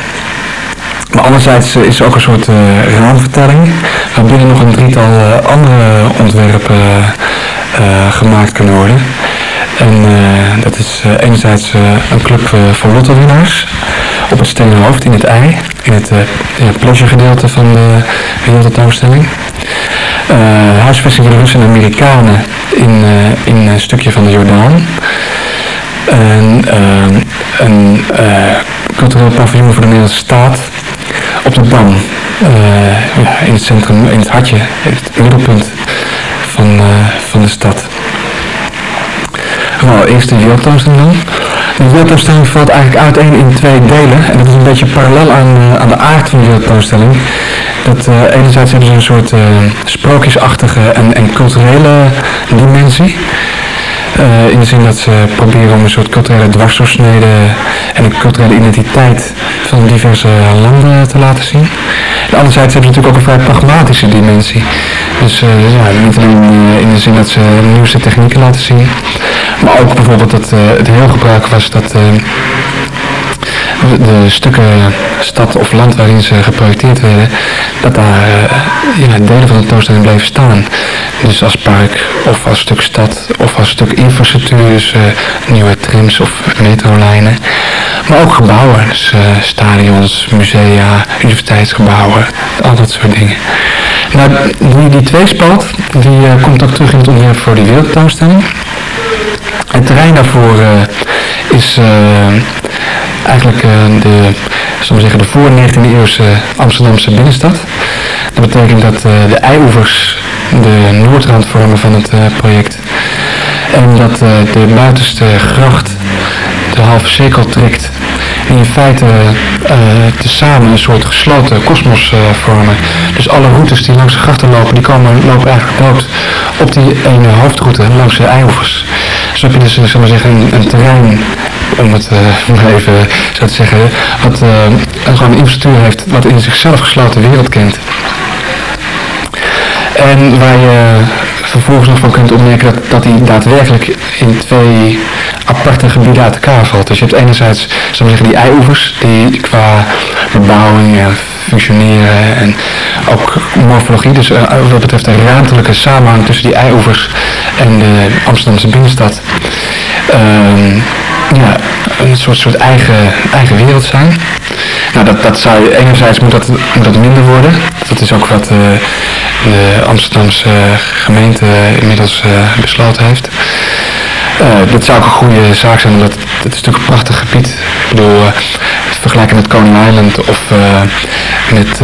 Maar anderzijds eh, is er ook een soort uh, raamvertelling, waarbinnen nog een drietal uh, andere ontwerpen gemaakt kunnen worden. En dat is enerzijds een club voor lottowinnaars op het stenen hoofd in het ei, in het pleasure gedeelte van de wereldtentoonstelling. huisvesting de Russen en Amerikanen in, in een stukje van de Jordaan een, ehm, een uh, cultureel paviljoen voor de Nederlandse staat op de Dam. Uh, ja, in het centrum, in het hartje, het middelpunt van, uh, van de stad. Nou, eerst de wereldtentoonstelling dan. De wereldtentoonstelling valt eigenlijk uiteen in twee delen. En dat is een beetje parallel aan, aan de aard van de wereldtentoonstelling. Dat enerzijds hebben ze een soort sprookjesachtige en, en culturele dimensie. Uh, in de zin dat ze proberen om een soort culturele dwarsdoorsnede en een culturele identiteit van diverse landen te laten zien. En anderzijds hebben ze natuurlijk ook een vrij pragmatische dimensie. Dus uh, ja, niet alleen uh, in de zin dat ze nieuwste technieken laten zien, maar ook bijvoorbeeld dat het heel gebruik was dat de stukken stad of land waarin ze geprojecteerd werden, dat daar ja, delen van de tentoonstelling bleven staan. Dus als park of als stuk stad of als stuk infrastructuur, dus uh, nieuwe trams of metrolijnen. Maar ook gebouwen, dus uh, stadions, musea, universiteitsgebouwen, al dat soort dingen. Nou, die, die tweespalt, die komt ook terug in het onderwerp voor die wereldtentoonstelling. Het terrein daarvoor is eigenlijk uh, de, we zeggen, de voor 19e eeuwse Amsterdamse binnenstad. Dat betekent dat uh, de eioevers de noordrand vormen van het uh, project. En dat de buitenste gracht de halve cirkel trekt. En in feite tezamen een soort gesloten kosmos vormen. Dus alle routes die langs de grachten lopen, die komen, lopen eigenlijk dood op die ene hoofdroute langs de eioevers. Dus heb je dus, zullen we zeggen, een, een terrein om het uh, even zo te zeggen, wat uh, gewoon een infrastructuur heeft wat in zichzelf gesloten wereld kent. En waar je vervolgens nog van kunt opmerken dat, dat die daadwerkelijk in twee aparte gebieden uit elkaar valt. Dus je hebt enerzijds, zeggen, die eioevers die qua bebouwing en functioneren en ook morfologie, dus uh, wat betreft de ruimtelijke samenhang tussen die eioevers en de Amsterdamse binnenstad. Uh, ja, een soort, soort eigen, eigen wereld zijn. Nou, dat, dat zou, enerzijds moet dat, moet dat minder worden. Dat is ook wat uh, de Amsterdamse gemeente inmiddels uh, besloten heeft. Uh, dat zou ook een goede zaak zijn, omdat het is natuurlijk een prachtig gebied. Ik bedoel, vergelijken met Coney Island of met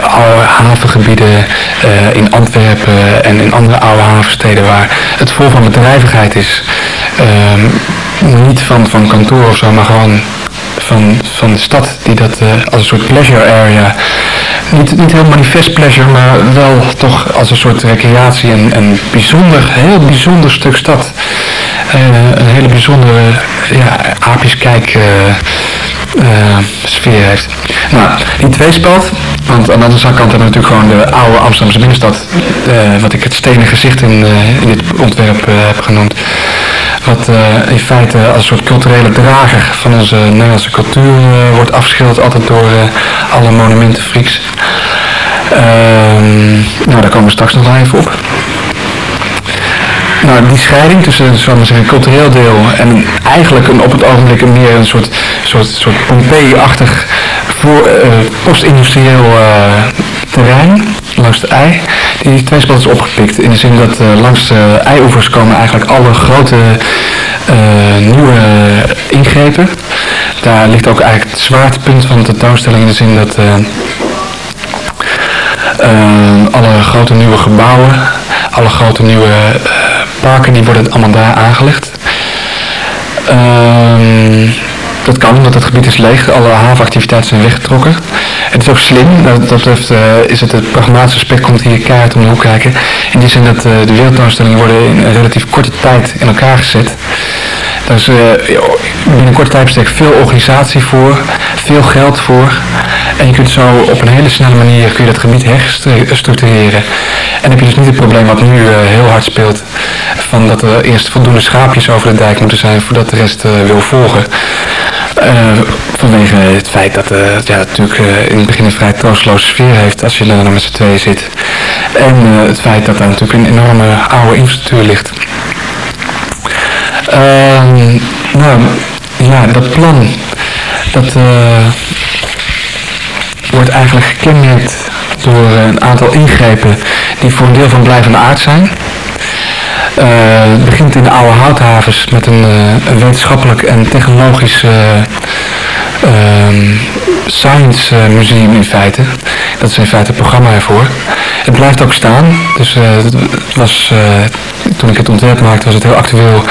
oude havengebieden uh, in Antwerpen en in andere oude havensteden waar het vol van bedrijvigheid is. Uh, niet van, van kantoor of zo, maar gewoon van, van de stad die dat als een soort pleasure area, niet, niet heel manifest pleasure, maar wel toch als een soort recreatie en, en bijzonder, heel bijzonder stuk stad. een hele bijzondere ja, aapjeskijk sfeer heeft. Nou, die tweespalt, want aan de andere kant hebben we natuurlijk gewoon de oude Amsterdamse binnenstad, uh, wat ik het stenen gezicht in, uh, in dit ontwerp heb genoemd. Wat in feite als een soort culturele drager van onze Nederlandse cultuur wordt afgeschilderd, altijd door alle monumentenfreaks. Ehm, nou, daar komen we straks nog even op. Nou, die scheiding tussen zeggen, cultureel deel en eigenlijk een, op het ogenblik een meer een soort, soort, soort Pompeii-achtig voor, uh, post-industrieel terrein langs de ei. Die twee is opgepikt in de zin dat uh, langs de eioevers komen eigenlijk alle grote nieuwe ingrepen. Daar ligt ook eigenlijk het zwaartepunt van de tentoonstelling in de zin dat alle grote nieuwe gebouwen, alle grote nieuwe parken, die worden allemaal daar aangelegd. Ehm, dat kan, omdat het gebied is leeg. Alle havenactiviteiten zijn weggetrokken. Het is ook slim. Dat, dat betreft uh, is het het pragmatische aspect komt hier kaart om de hoek kijken. In die zin dat uh, de wereldtentoonstellingen worden in een relatief korte tijd in elkaar gezet. Daar is binnen korte tijdbestek veel organisatie voor, veel geld voor. En je kunt zo op een hele snelle manier kun je dat gebied herstructureren. En heb je dus niet het probleem wat nu heel hard speelt. Van dat er eerst voldoende schaapjes over de dijk moeten zijn voordat de rest wil volgen. Vanwege het feit dat ja, het natuurlijk in het begin een vrij troosteloze sfeer heeft als je daar dan met z'n tweeën zit. En het feit dat daar natuurlijk een enorme oude infrastructuur ligt. Ehm, nou, ja, dat plan, dat wordt eigenlijk gekenmerkt door een aantal ingrepen die voor een deel van blijvende aard zijn. Uh, het begint in de oude houthavens met een, een wetenschappelijk en technologisch science museum in feite. Dat is in feite het programma ervoor. Het blijft ook staan, dus het was, toen ik het ontwerp maakte was het heel actueel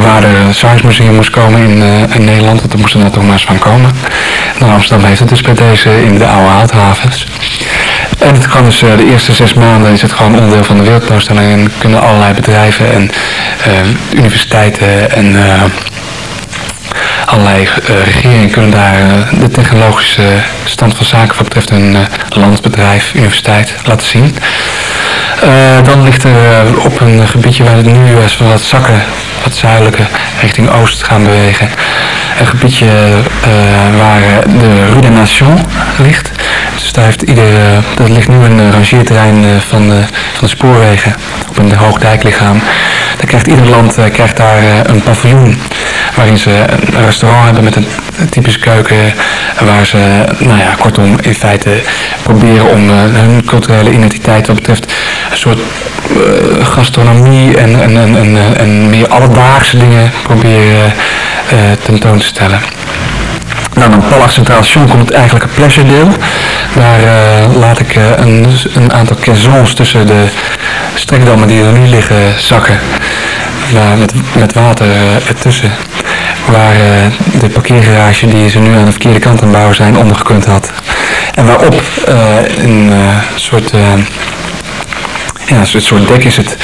waar de Science Museum moest komen in, Nederland, want er moest er toch maar eens van komen. Nou, Amsterdam heeft het dus bij deze in de oude houthavens. En het kan dus de eerste zes maanden is het gewoon onderdeel van de wereldtentoonstelling en kunnen allerlei bedrijven en universiteiten en allerlei regeringen kunnen daar de technologische stand van zaken wat betreft een landbedrijf, universiteit laten zien. dan ligt er op een gebiedje waar het nu is wat zakken, wat zuidelijke richting oost gaan bewegen. Een gebiedje waar de Rue des Nations ligt. Dus daar heeft ieder, dat ligt nu een eh, rangeerterrein eh, van, de, van de spoorwegen op een hoogdijklichaam. Dan krijgt ieder land eh, krijgt daar een paviljoen waarin ze een restaurant hebben met een typische keuken waar ze, nou ja, kortom in feite proberen om hun culturele identiteit wat betreft een soort gastronomie en, en, en, en, en meer alledaagse dingen proberen tentoon te stellen. Nou, dan Palace Centraal Station komt eigenlijk een pleasure deel. Daar uh, laat ik uh, een, een, aantal caissons tussen de strekdammen die er nu liggen zakken. Waar met, met water uh, ertussen. Waar de parkeergarage die ze nu aan de verkeerde kant aan het bouwen zijn ondergekund had. En waarop een soort ja, een soort dek is het,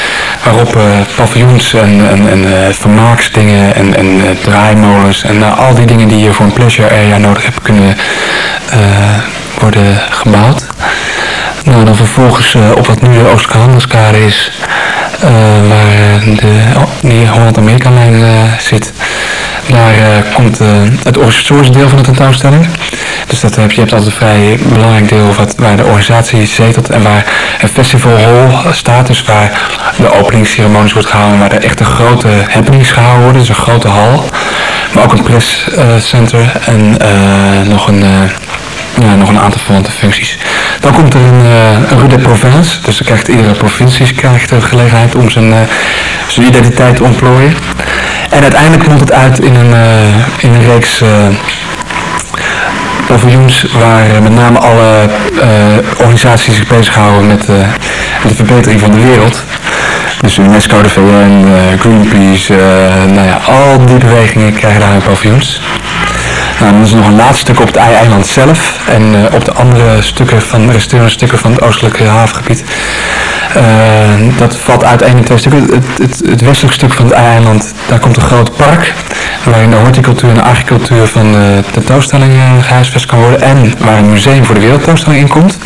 waarop uh, paviljoens en, en, en uh, vermaaksdingen en, en uh, draaimolens en al die dingen die je voor een pleasure area nodig hebt kunnen worden gebouwd. Nou, dan vervolgens op wat nu de Oostelijke Handelskade is, waar de, oh, Holland-Amerika-lijn zit, daar komt het organisatorische deel van de tentoonstelling. Dus dat heb, je hebt altijd een vrij belangrijk deel wat, waar de organisatie zetelt en waar een festival hall staat. Dus waar de openingsceremonies wordt gehouden, waar er echt een grote happenings gehouden worden. Dus een grote hal. Maar ook een presscenter en uh, nog een... Uh, ja, nog een aantal verwante functies. Dan komt er een, uh, Rue de Provence, dus dan krijgt iedere provincie krijgt de gelegenheid om zijn, zijn identiteit te ontplooien. En uiteindelijk komt het uit in een, in een reeks paviljoens waar eh, met name alle uh, organisaties zich bezighouden met uh, de verbetering van de wereld. Dus UNESCO, de VN, Greenpeace, nou ja, al die bewegingen krijgen daar paviljoens. Nou, dan is er nog een laatste stuk op het eiland zelf en op de andere stukken van, resterende stukken van het oostelijke havengebied. Dat valt uit één en twee stukken. Het, het, het westelijk stuk van het eiland, daar komt een groot park waarin de horticultuur en de agricultuur van de tentoonstelling gehuisvest kan worden en waar een museum voor de wereldtentoonstelling in komt.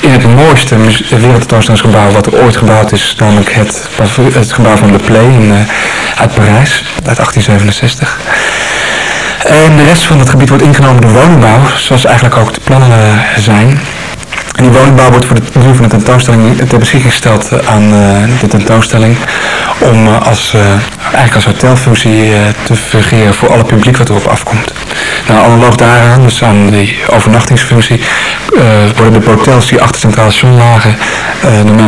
In het mooiste wereldtentoonstellingsgebouw wat er ooit gebouwd is, namelijk het, het gebouw van Le Play in, uit Parijs uit 1867. En de rest van het gebied wordt ingenomen door woningbouw, zoals eigenlijk ook de plannen zijn. En die woningbouw wordt voor de doel van de tentoonstelling ter beschikking gesteld aan uh, de tentoonstelling om uh, als, uh, eigenlijk als hotelfunctie te fungeren voor alle publiek wat erop afkomt. Nou, analoog daaraan, dus aan die overnachtingsfunctie, worden de hotels die achter Centraal Station lagen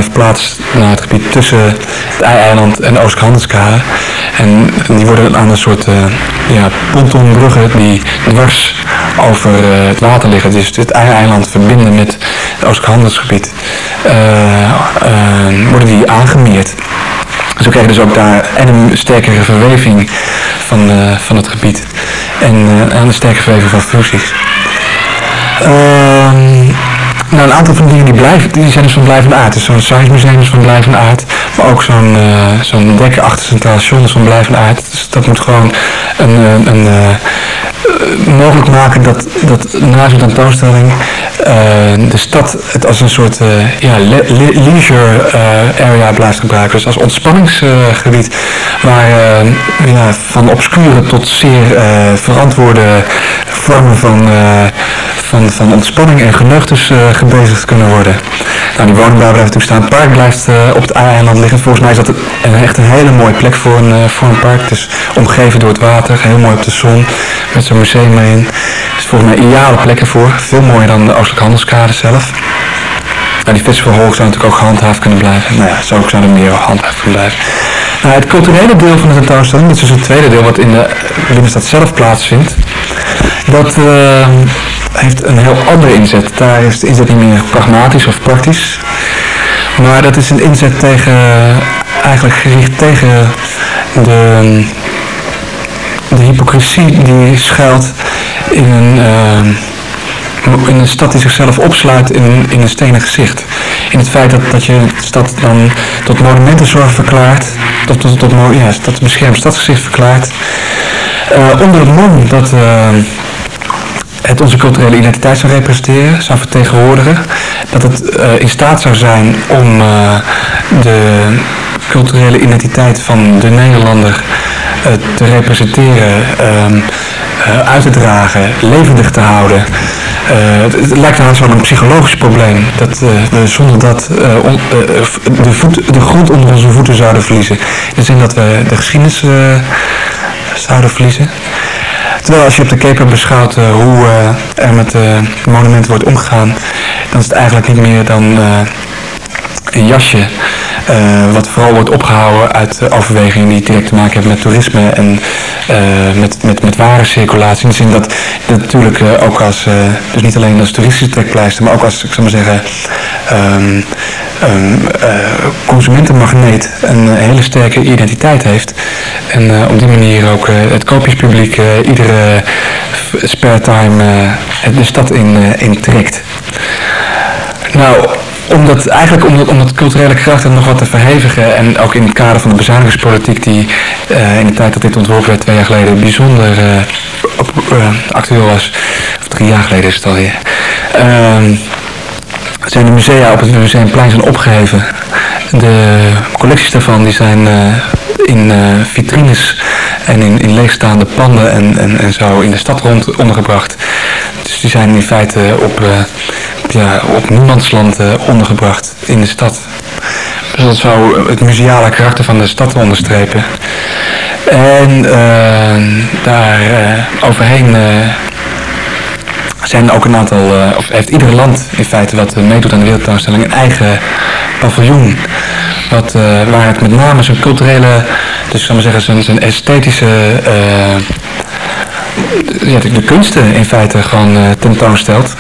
verplaatst naar het gebied tussen het Ei-eiland en de Oosthandelskade. En die worden aan een soort ja, pontonbruggen die dwars over het water liggen. Dus het Ei-eiland verbinden met Handelsgebied, uh, uh, worden die aangemeerd. Zo krijg je dus ook daar en een sterkere verweving van, uh, van het gebied en, en een sterke verweving van functies. Ehm, nou, een aantal van de dingen die, blijven, die zijn dus van blijvende aard. Dus zo'n science museum is van blijvende aard. Maar ook zo'n uh, zo'n dek achter Centraal Station is van blijvende aard. Dus dat moet gewoon een, een, een mogelijk maken dat, dat na zo'n tentoonstelling uh, de stad het als een soort ja, leisure area blijft gebruiken. Dus als ontspanningsgebied waar van obscure tot zeer verantwoorde vormen van, van, van ontspanning en geneugtes gebezigd kunnen worden. Nou, die woningbouw blijft natuurlijk staan. Het park blijft uh, op het eiland liggen. Volgens mij is dat een, echt een hele mooie plek voor een, uh, voor een park. Het is omgeven door het water, heel mooi op de zon, met zo'n museum erin. Het is volgens mij ideale plek ervoor. Veel mooier dan de Oostelijke Handelskade zelf. Nou, die festivalhol zou natuurlijk ook gehandhaafd kunnen blijven. Nou ja, zou ook zou er meer gehandhaafd kunnen blijven. Nou, het culturele deel van de tentoonstelling, dat is dus het tweede deel wat in de binnenstad zelf plaatsvindt. Dat uh, heeft een heel andere inzet. Daar is de inzet niet meer pragmatisch of praktisch. Maar dat is een inzet tegen, eigenlijk gericht tegen de, de hypocrisie die schuilt in een, uh, in een stad die zichzelf opsluit in, in een stenen gezicht. In het feit dat, dat je de stad dan tot monumentenzorg verklaart, tot, tot, tot, ja, dat beschermd stadsgezicht verklaart. Uh, onder het mom dat... Uh, het onze culturele identiteit zou representeren, zou vertegenwoordigen. Dat het uh, in staat zou zijn om uh, de culturele identiteit van de Nederlander uh, te representeren, um, uit te dragen, levendig te houden. Het, het, lijkt haast wel een psychologisch probleem dat we zonder dat de, voet, de grond onder onze voeten zouden verliezen. In de zin dat we de geschiedenis zouden verliezen. Terwijl als je op de Caper beschouwt uh, hoe uh, er met uh, monumenten wordt omgegaan, dan is het eigenlijk niet meer dan een jasje uh, wat vooral wordt opgehouden uit overwegingen die direct te maken hebben met toerisme en uh, met, met, met warencirculatie. In de zin dat, dat natuurlijk uh, ook als, dus niet alleen als toeristische trekpleister, maar ook als, ik zou maar zeggen, um, um, consumentenmagneet een hele sterke identiteit heeft. En op die manier ook het koopjespubliek iedere spare time de stad in, in trekt. Nou, omdat, eigenlijk om dat, culturele karakter nog wat te verhevigen en ook in het kader van de bezuinigingspolitiek die uh, in de tijd dat dit ontworpen werd, twee jaar geleden, bijzonder uh, uh, actueel was, of drie jaar geleden is het alweer, ehm, zijn de musea op het Museumplein zijn opgeheven. De collecties daarvan die zijn in vitrines en in, in leegstaande panden en, en, en zo in de stad rond ondergebracht. Dus die zijn in feite op ja, op niemandsland uh, ondergebracht in de stad. Dus dat zou het museale karakter van de stad onderstrepen. En uh, daar uh, overheen zijn ook een aantal, of heeft ieder land in feite wat meedoet aan de wereldtentoonstelling een eigen paviljoen. Wat, waar het met name zijn culturele, dus ik maar zeggen zijn, zijn esthetische ja, de, kunsten in feite gewoon tentoonstelt.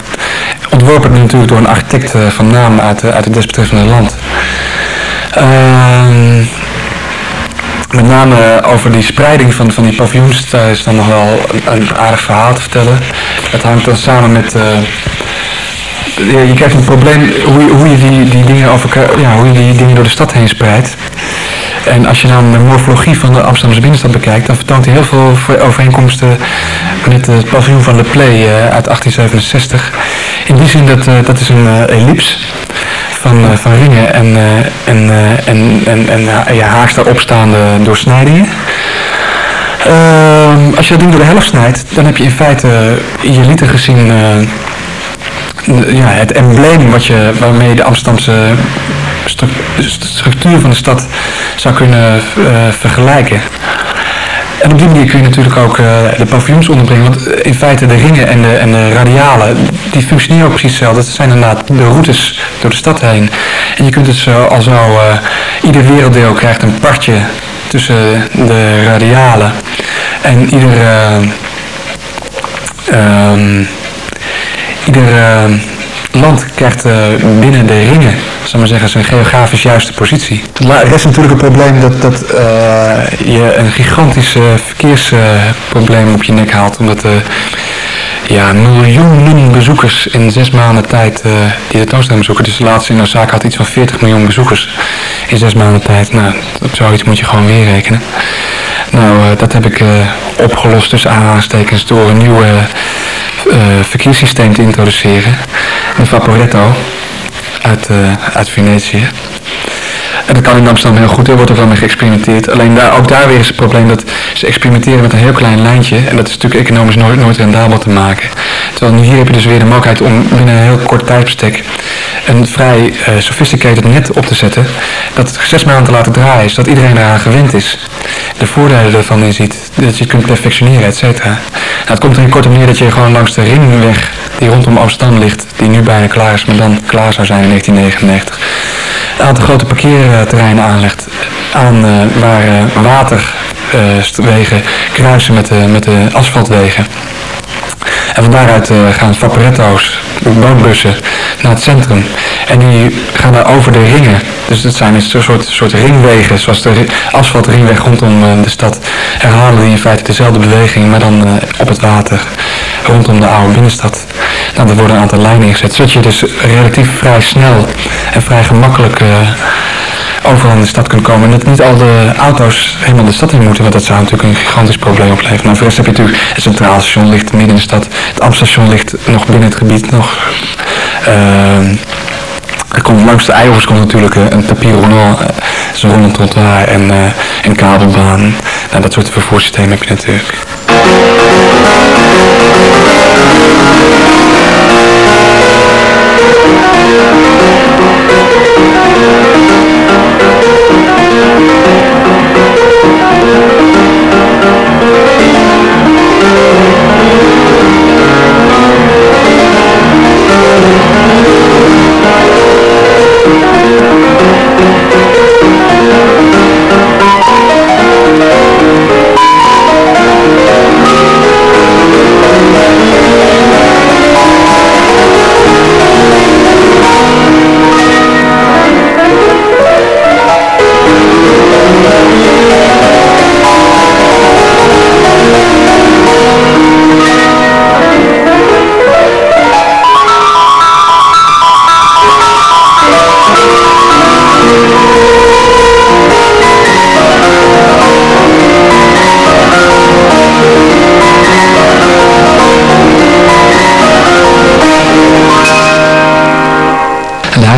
Ontworpen natuurlijk door een architect van naam uit, uit het desbetreffende land. Ehm, met name over die spreiding van, van die paviljoens, daar is dan nog wel een, aardig verhaal te vertellen. Het hangt dan samen met... je krijgt een probleem hoe je, hoe je die, die dingen over, ja, hoe je die dingen door de stad heen spreidt. En als je dan de morfologie van de Amsterdamse binnenstad bekijkt, dan vertoont hij heel veel overeenkomsten met het paviljoen van Le Play uit 1867. In die zin dat dat is een ellips van, uh, van ringen en, uh, en, uh, en, en, en ja, haaks daarop staande doorsnijdingen. Ehm, als je dat ding door de helft snijdt, dan heb je in feite je liter gezien ja, het embleem wat je, waarmee de Amsterdamse structuur van de stad zou kunnen vergelijken. En op die manier kun je natuurlijk ook uh, de paviljoens onderbrengen. Want eh, in feite de ringen en de, en radialen, die functioneren ook precies hetzelfde. Dat zijn inderdaad de routes door de stad heen. En je kunt het zo, al zo, uh, ieder werelddeel krijgt een partje tussen de radialen. En ieder, uh, ieder land krijgt binnen de ringen zal maar zeggen, zijn geografisch juiste positie. Er is natuurlijk een probleem dat, dat uh, je een gigantisch verkeersprobleem op je nek haalt. Omdat ja, miljoenen bezoekers in zes maanden tijd uh, die tentoonstelling bezoeken. Dus de laatste in Osaka had iets van 40 miljoen bezoekers in zes maanden tijd. Nou, op zoiets moet je gewoon weer rekenen. Nou, dat heb ik opgelost tussen aanhalingstekens door een nieuw verkeerssysteem te introduceren. Een Vaporetto uit, uit Venetië. En dat kan in Amsterdam heel goed, er wordt ook wel mee geëxperimenteerd. Alleen daar, ook daar weer is het probleem dat ze experimenteren met een heel klein lijntje. En dat is natuurlijk economisch nooit, nooit rendabel te maken. Terwijl nu hier heb je dus weer de mogelijkheid om binnen een heel kort tijdsbestek een vrij uh, sophisticated net op te zetten. Dat zes maanden te laten draaien, zodat iedereen eraan gewend is. De voordelen ervan inziet, dat je het kunt perfectioneren, et cetera. Nou, het komt er in korte manier dat je gewoon langs de ringweg die rondom Amsterdam ligt, die nu bijna klaar is, maar dan klaar zou zijn in 1999. Een aantal grote parkeerterreinen aanlegt aan uh, waar uh, waterwegen kruisen met de, met de asfaltwegen. En van daaruit gaan vaporetto's, woonbussen, naar het centrum. En die gaan daar over de ringen. Dus dat zijn een soort, soort ringwegen, zoals de asfaltringweg rondom uh, de stad. Herhalen die in feite dezelfde beweging, maar dan uh, op het water rondom de oude binnenstad. Nou, er worden een aantal lijnen ingezet, zodat je dus relatief vrij snel en vrij gemakkelijk overal in de stad kunt komen. En dat niet al de auto's helemaal de stad in moeten, want dat zou natuurlijk een gigantisch probleem opleveren. Nou, voor heb je natuurlijk het centraal station ligt midden in de stad. Het Amstelstation ligt nog binnen het gebied. Nog, uh, er komt, langs de Eijhoffers komt natuurlijk uh, een tapis roulant, uh, zo'n trottoir en een kabelbaan. Nou, dat soort vervoerssysteem heb je natuurlijk.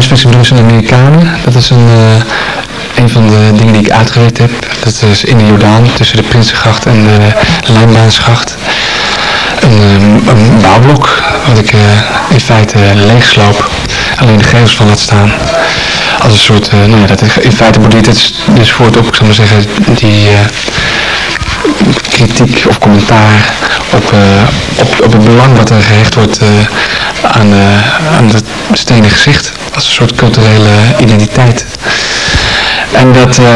Huisvesting van de Amerikanen. Dat is een, uh, een van de dingen die ik uitgewerkt heb. Dat is in de Jordaan, tussen de Prinsengracht en de Lijnbaansgracht. Een, een bouwblok wat ik uh, in feite leegsloop. Alleen de gevels van laat staan. Als een soort, uh, nou ja, dat is, in feite borduurt het dus voort op, ik zou maar zeggen, die kritiek of commentaar op, op, op het belang wat er gehecht wordt aan, aan het stenen gezicht een soort culturele identiteit. En dat uh,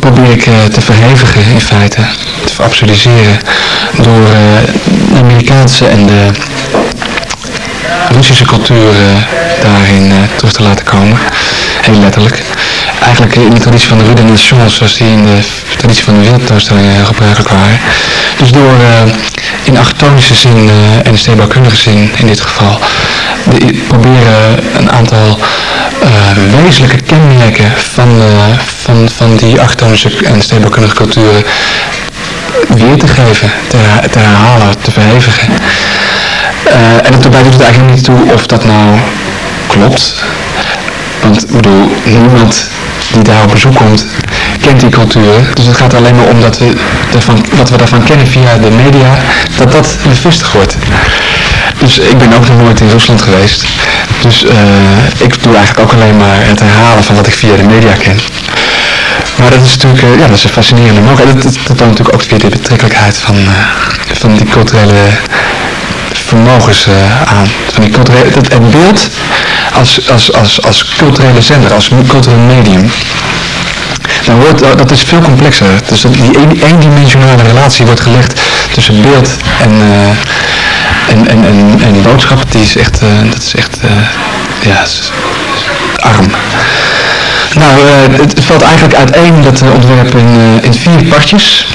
probeer ik uh, te verhevigen in feite, te verabsurdiseren door uh, de Amerikaanse en de Russische cultuur daarin terug te laten komen. Heel letterlijk. Eigenlijk in de traditie van de Rue zoals die in de traditie van de wereldtentoonstellingen gebruikelijk waren. Dus door in architectonische zin en in stedenbouwkundige zin in dit geval de, proberen een aantal wezenlijke kenmerken van, van, van die architectonische en stedenbouwkundige culturen weer te geven, te, herhalen, te verhevigen. Uh, en daarbij doet het eigenlijk niet toe of dat nou klopt. Want ik bedoel, niemand die daar op bezoek komt, kent die cultuur. Dus het gaat alleen maar om dat we, wat we daarvan kennen via de media, dat dat bevestigd wordt. Dus ik ben ook nog nooit in Rusland geweest. Dus uh, ik doe eigenlijk ook alleen maar het herhalen van wat ik via de media ken. Maar dat is natuurlijk, uh, ja, dat is een fascinerende mogelijkheid. Dat, dat, toont natuurlijk ook weer de betrekkelijkheid van, uh, van die culturele vermogens aan. Van die culturele, dat, het beeld als, als, als, als culturele zender, als cultureel medium. Dan wordt, dat is veel complexer. Dus die eendimensionale relatie wordt gelegd tussen beeld en, en, en, en, en boodschap. Die is echt, dat is echt ja, arm. Nou, het valt eigenlijk uiteen dat ontwerp in, in vier partjes.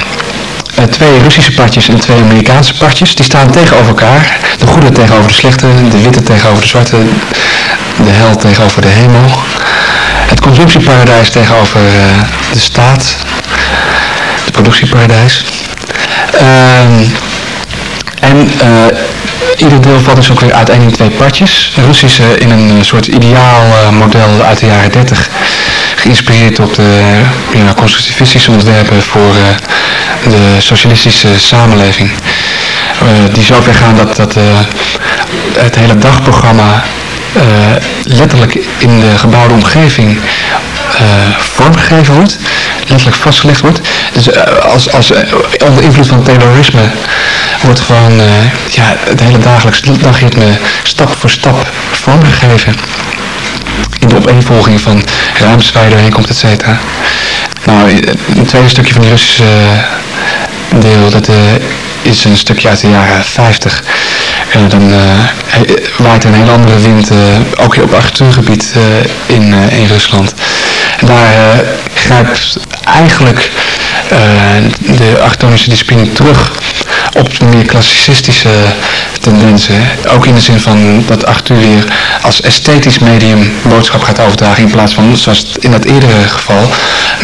Twee Russische partjes en twee Amerikaanse partjes. Die staan tegenover elkaar. De goede tegenover de slechte, de witte tegenover de zwarte, de hel tegenover de hemel. Het consumptieparadijs tegenover de staat, het productieparadijs. Ehm, en ieder deel valt dus ook weer uiteen in twee partjes. Russische in een soort ideaal model uit de jaren 30 geïnspireerd op de constructivistische ontwerpen voor de socialistische samenleving. Die zo ver gaan dat, dat het hele dagprogramma letterlijk in de gebouwde omgeving vormgegeven wordt, letterlijk vastgelegd wordt. Dus als, als onder invloed van terrorisme wordt gewoon ja, het hele dagelijkse dagritme stap voor stap vormgegeven in de opeenvolging van ruimtes waar doorheen komt, et cetera. Nou, een tweede stukje van die Russische eh, deel, dat is een stukje uit de jaren 50. En dan uh, waait er een hele andere wind, ook op architectuurgebied in, in Rusland. En daar grijpt eigenlijk de architectonische discipline terug op meer klassicistische tendensen. Ook in de zin van dat Arthur weer als esthetisch medium boodschap gaat overdragen in plaats van, zoals in dat eerdere geval,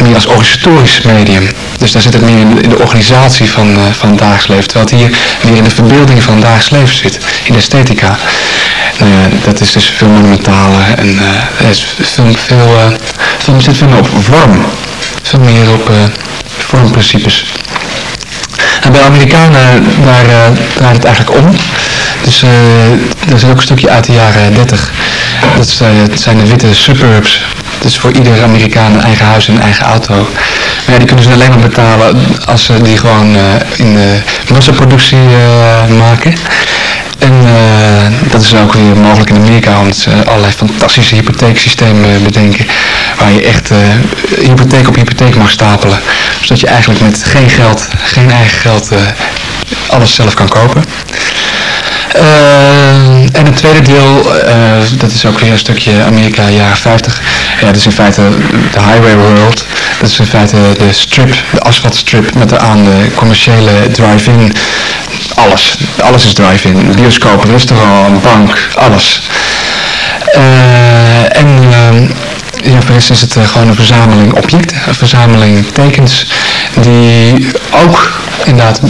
meer als organisatorisch medium. Dus daar zit het meer in de, organisatie van, uh, van het dagelijks leven, terwijl het hier weer in de verbeelding van het dagelijks leven zit, in de esthetica. Nou ja, dat is dus veel monumentaler en uh, is veel, veel, veel, zit veel meer op vorm. Veel meer op vormprincipes. En bij Amerikanen, daar uh, draait het eigenlijk om. Dus uh, er zit ook een stukje uit de jaren 30. Dat zijn de witte suburbs. Dus voor ieder Amerikaan een eigen huis en een eigen auto. Maar ja, die kunnen ze alleen maar betalen als ze die gewoon in de massaproductie maken. En uh, dat is ook weer mogelijk in Amerika, omdat ze allerlei fantastische hypotheeksystemen bedenken. Waar je echt hypotheek op hypotheek mag stapelen. Zodat je eigenlijk met geen geld, geen eigen geld, alles zelf kan kopen. En het tweede deel, dat is ook weer een stukje Amerika jaren 50. Ja, is in feite de highway world. Dat is in feite de strip, de asfaltstrip met eraan de commerciële drive-in alles. Alles is drive-in. Bioscoop, restaurant, bank, alles. Uh, en uh, ja, voor is het uh, gewoon een verzameling objecten, een verzameling tekens die ook inderdaad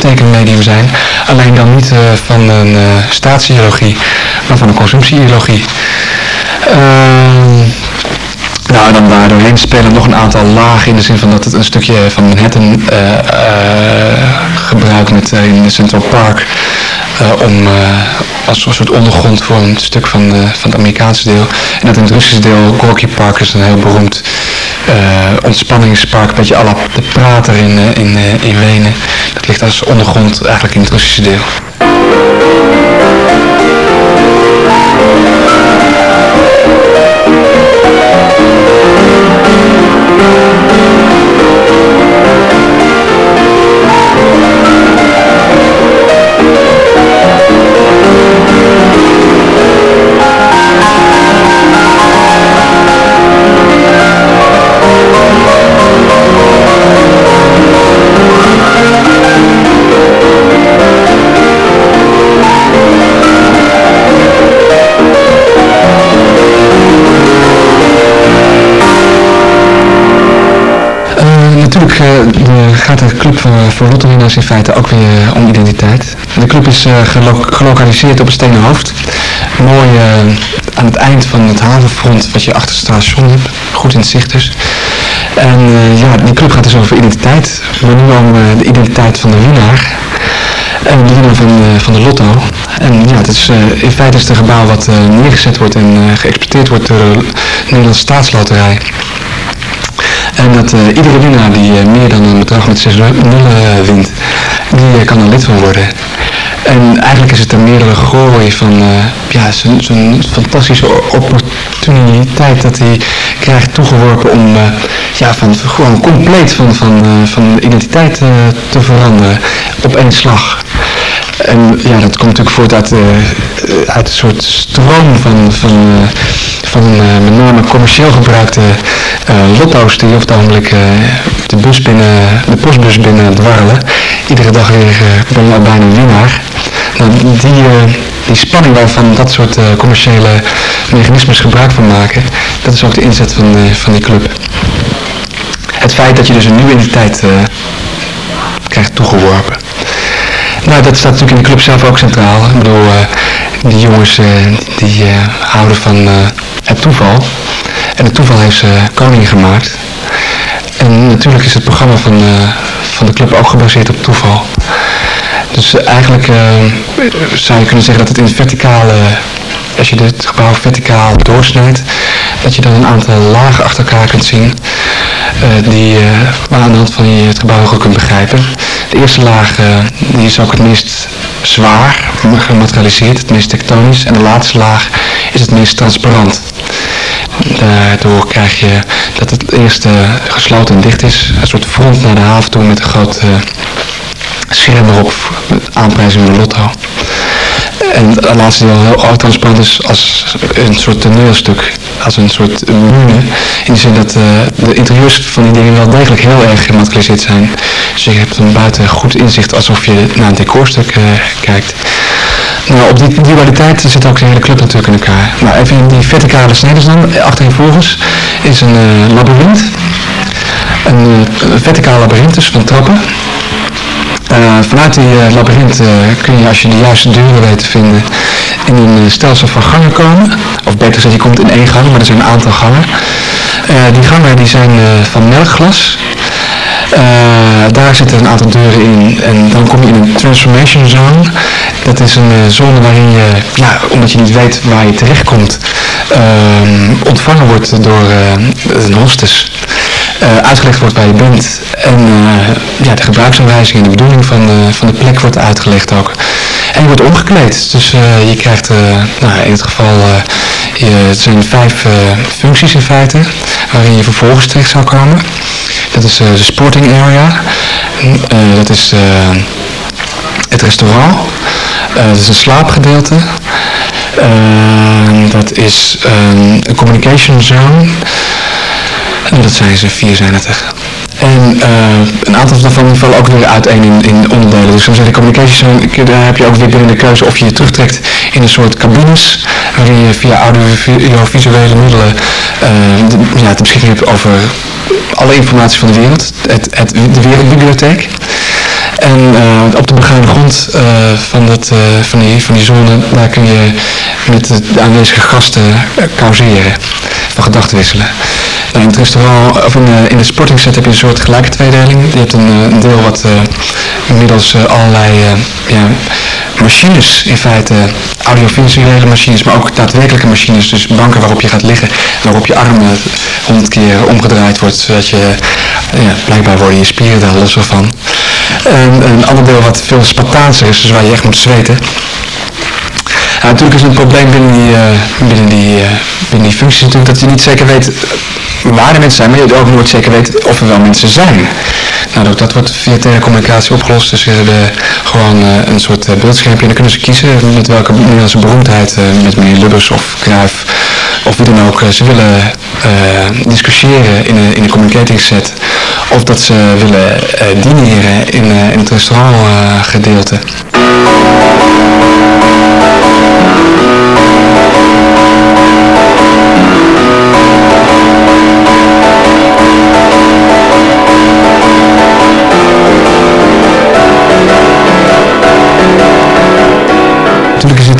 tekenmedium zijn, alleen dan niet van een staatsideologie, maar van een consumptieideologie. Ehm, nou, dan daar doorheen spelen nog een aantal lagen in de zin van dat het een stukje van Manhattan uh, gebruikt met, uh, in Central Park om als een soort ondergrond voor een stuk van, van het Amerikaanse deel. En dat in het Russische deel, Gorky Park is een heel beroemd ontspanningspark, een beetje à la de Prater in, in, in Wenen. Dat ligt als ondergrond eigenlijk in het Russische deel. Gaat de club van, voor lotterwinnaars in feite ook weer om identiteit. De club is gelokaliseerd op een stenen hoofd. Mooi aan het eind van het havenfront wat je achter het station hebt. Goed in het zicht dus. En ja, die club gaat dus over identiteit. We nu om de identiteit van de winnaar. En de winnaar van, van de lotto. En ja, het is, in feite is het een gebouw wat neergezet wordt en geëxporteerd wordt door de Nederlandse staatsloterij. En dat uh, iedere winnaar die uh, meer dan een bedrag met 6 nullen wint, die kan er lid van worden. En eigenlijk is het een meerdere gooi van ja, zo'n fantastische opportuniteit dat hij krijgt toegeworpen om ja, van, gewoon compleet van, van, van identiteit te veranderen op één slag. En ja, dat komt natuurlijk voort uit, uit een soort stroom van, van van uh, met name commercieel gebruikte uh, lotto's die op het ogenblik uh, de, bus binnen, de postbus binnen dwarrelen. Iedere dag weer bijna een winnaar. Nou, die, die spanning waarvan dat soort commerciële mechanismes gebruik van maken, dat is ook de inzet van, van die club. Het feit dat je dus een nieuwe identiteit krijgt toegeworpen. Nou, dat staat natuurlijk in de club zelf ook centraal. Ik bedoel, die jongens die houden van toeval. En het toeval heeft ze koning gemaakt. En natuurlijk is het programma van, uh, van de club ook gebaseerd op toeval. Dus eigenlijk uh, zou je kunnen zeggen dat het in het verticale, als je dit gebouw verticaal doorsnijdt, dat je dan een aantal lagen achter elkaar kunt zien, uh, die uh, aan de hand van je het gebouw ook kunt begrijpen. De eerste laag die is ook het meest zwaar gematerialiseerd, het meest tektonisch. En de laatste laag is het meest transparant. Daardoor krijg je dat het eerste gesloten en dicht is. Een soort front naar de haven toe met een groot uh, scherm erop. Met aanprijzing van lotto. En het laatste deel heel transparant is als een soort toneelstuk. Als een soort bühne. In de zin dat uh, de interieurs van die dingen wel degelijk heel erg gematerialiseerd zijn. Dus je hebt een buiten goed inzicht alsof je naar een decorstuk uh, kijkt. Nou, op die dualiteit zit ook de hele club natuurlijk in elkaar. Nou, even in die verticale snijders dan, achtereenvolgens, is een uh. Een verticaal labyrint dus van trappen. Uh, vanuit die uh, labyrint uh, kun je, als je de juiste deuren weet te vinden, in een stelsel van gangen komen. Of beter gezegd, je komt in één gang, maar er zijn een aantal gangen. die gangen die zijn van melkglas. daar zitten een aantal deuren in en dan kom je in een transformation zone. Dat is een zone waarin je, omdat je niet weet waar je terechtkomt, ehm, ontvangen wordt door een hostess uitgelegd wordt waar je bent. En uh, ja, de gebruiksaanwijzing en de bedoeling van de, van de plek wordt uitgelegd ook. En je wordt omgekleed. Dus uh, je krijgt, nou, in het geval, je, het zijn vijf functies in feite, waarin je vervolgens terecht zou komen. Dat is de sporting area. dat is het restaurant. dat is een slaapgedeelte. dat is een communication zone. En dat zijn ze, vier zijn het er. En uh, een aantal daarvan vallen ook weer uiteen in, in onderdelen. Dus zoals de communication daar heb je ook weer binnen de keuze of je je terugtrekt in een soort cabines, waarin je via audiovisuele middelen uh, de, ja, te beschikking hebt over alle informatie van de wereld, het, het, de wereldbibliotheek. En uh, op de begane grond van, dat, van, die, van die zone, daar kun je met de aanwezige gasten causeren, van gedachten wisselen. In het restaurant, of in de, in de sportingset heb je een soort gelijke tweedeling. Je hebt een, een deel wat inmiddels allerlei ja, machines, in feite audiovisuele machines, maar ook daadwerkelijke machines, dus banken waarop je gaat liggen, waarop je armen honderd keer omgedraaid wordt, zodat je, ja, blijkbaar worden je spieren daar losser van. En een ander deel wat veel Spartaanser is, dus waar je echt moet zweten. Ja, natuurlijk is het een probleem binnen die, binnen, die, binnen die functies dat je niet zeker weet waar de mensen zijn, maar je ook nooit zeker weet of er wel mensen zijn. Nou, dat wordt via telecommunicatie opgelost. Dus we hebben gewoon uh, een soort beeldschermpje en dan kunnen ze kiezen met welke Nederlandse beroemdheid, met meneer Lubbers of Cruijff of wie dan ook, ze willen discussiëren in een, in communicating set of dat ze willen dineren in, in het restaurantgedeelte.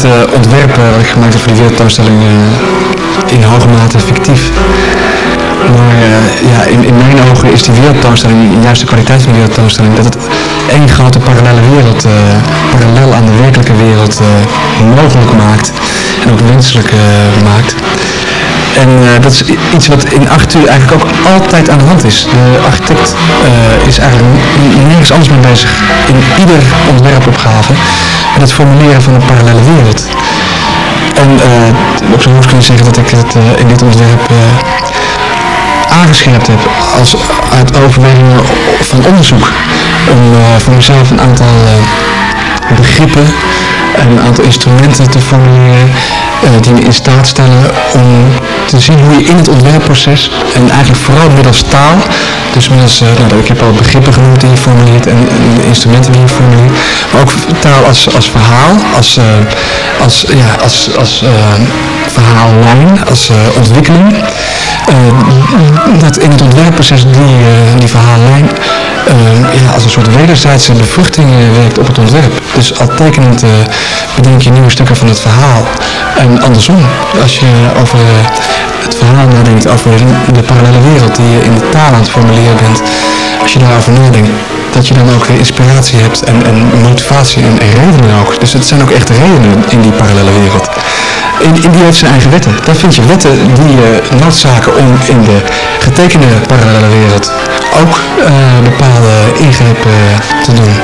Het ontwerp wat ik gemaakt heb voor die wereldtentoonstelling in hoge mate fictief. Maar ja, in, mijn ogen is die wereldtentoonstelling, juist de kwaliteit van de wereldtentoonstelling, dat het één grote parallele wereld, parallel aan de werkelijke wereld mogelijk maakt en ook wenselijk maakt. En uh, dat is iets wat in architectuur eigenlijk ook altijd aan de hand is. De architect uh, is eigenlijk nergens anders mee bezig in ieder ontwerpopgave met het formuleren van een parallele wereld. En uh, op zo'n hoofd kun zeggen dat ik het in dit ontwerp aangescherpt heb als uit overwegingen van onderzoek. Om voor mezelf een aantal begrippen en een aantal instrumenten te formuleren die in staat stellen om te zien hoe je in het ontwerpproces en eigenlijk vooral middels taal, dus middels, uh, nou, ik heb al begrippen genoemd die je formuleert en, en instrumenten die je formuleert, maar ook taal als, als verhaal, als, uh, als, ja, als, als verhaallijn, als ontwikkeling. dat in het ontwerpproces die, die verhaallijn ja, als een soort wederzijdse bevruchting werkt op het ontwerp. Dus al tekenend bedenk je nieuwe stukken van het verhaal. En andersom, als je over het verhaal nadenkt, over de parallele wereld die je in de taal aan het formuleren bent, als je daarover nadenkt, dat je dan ook inspiratie hebt en, en motivatie en, redenen ook. Dus het zijn ook echt redenen in die parallele wereld en, die heeft zijn eigen wetten. Dat vind je wetten die je noodzaken om in de getekende parallele wereld ook eh, bepaalde ingrepen eh, te doen.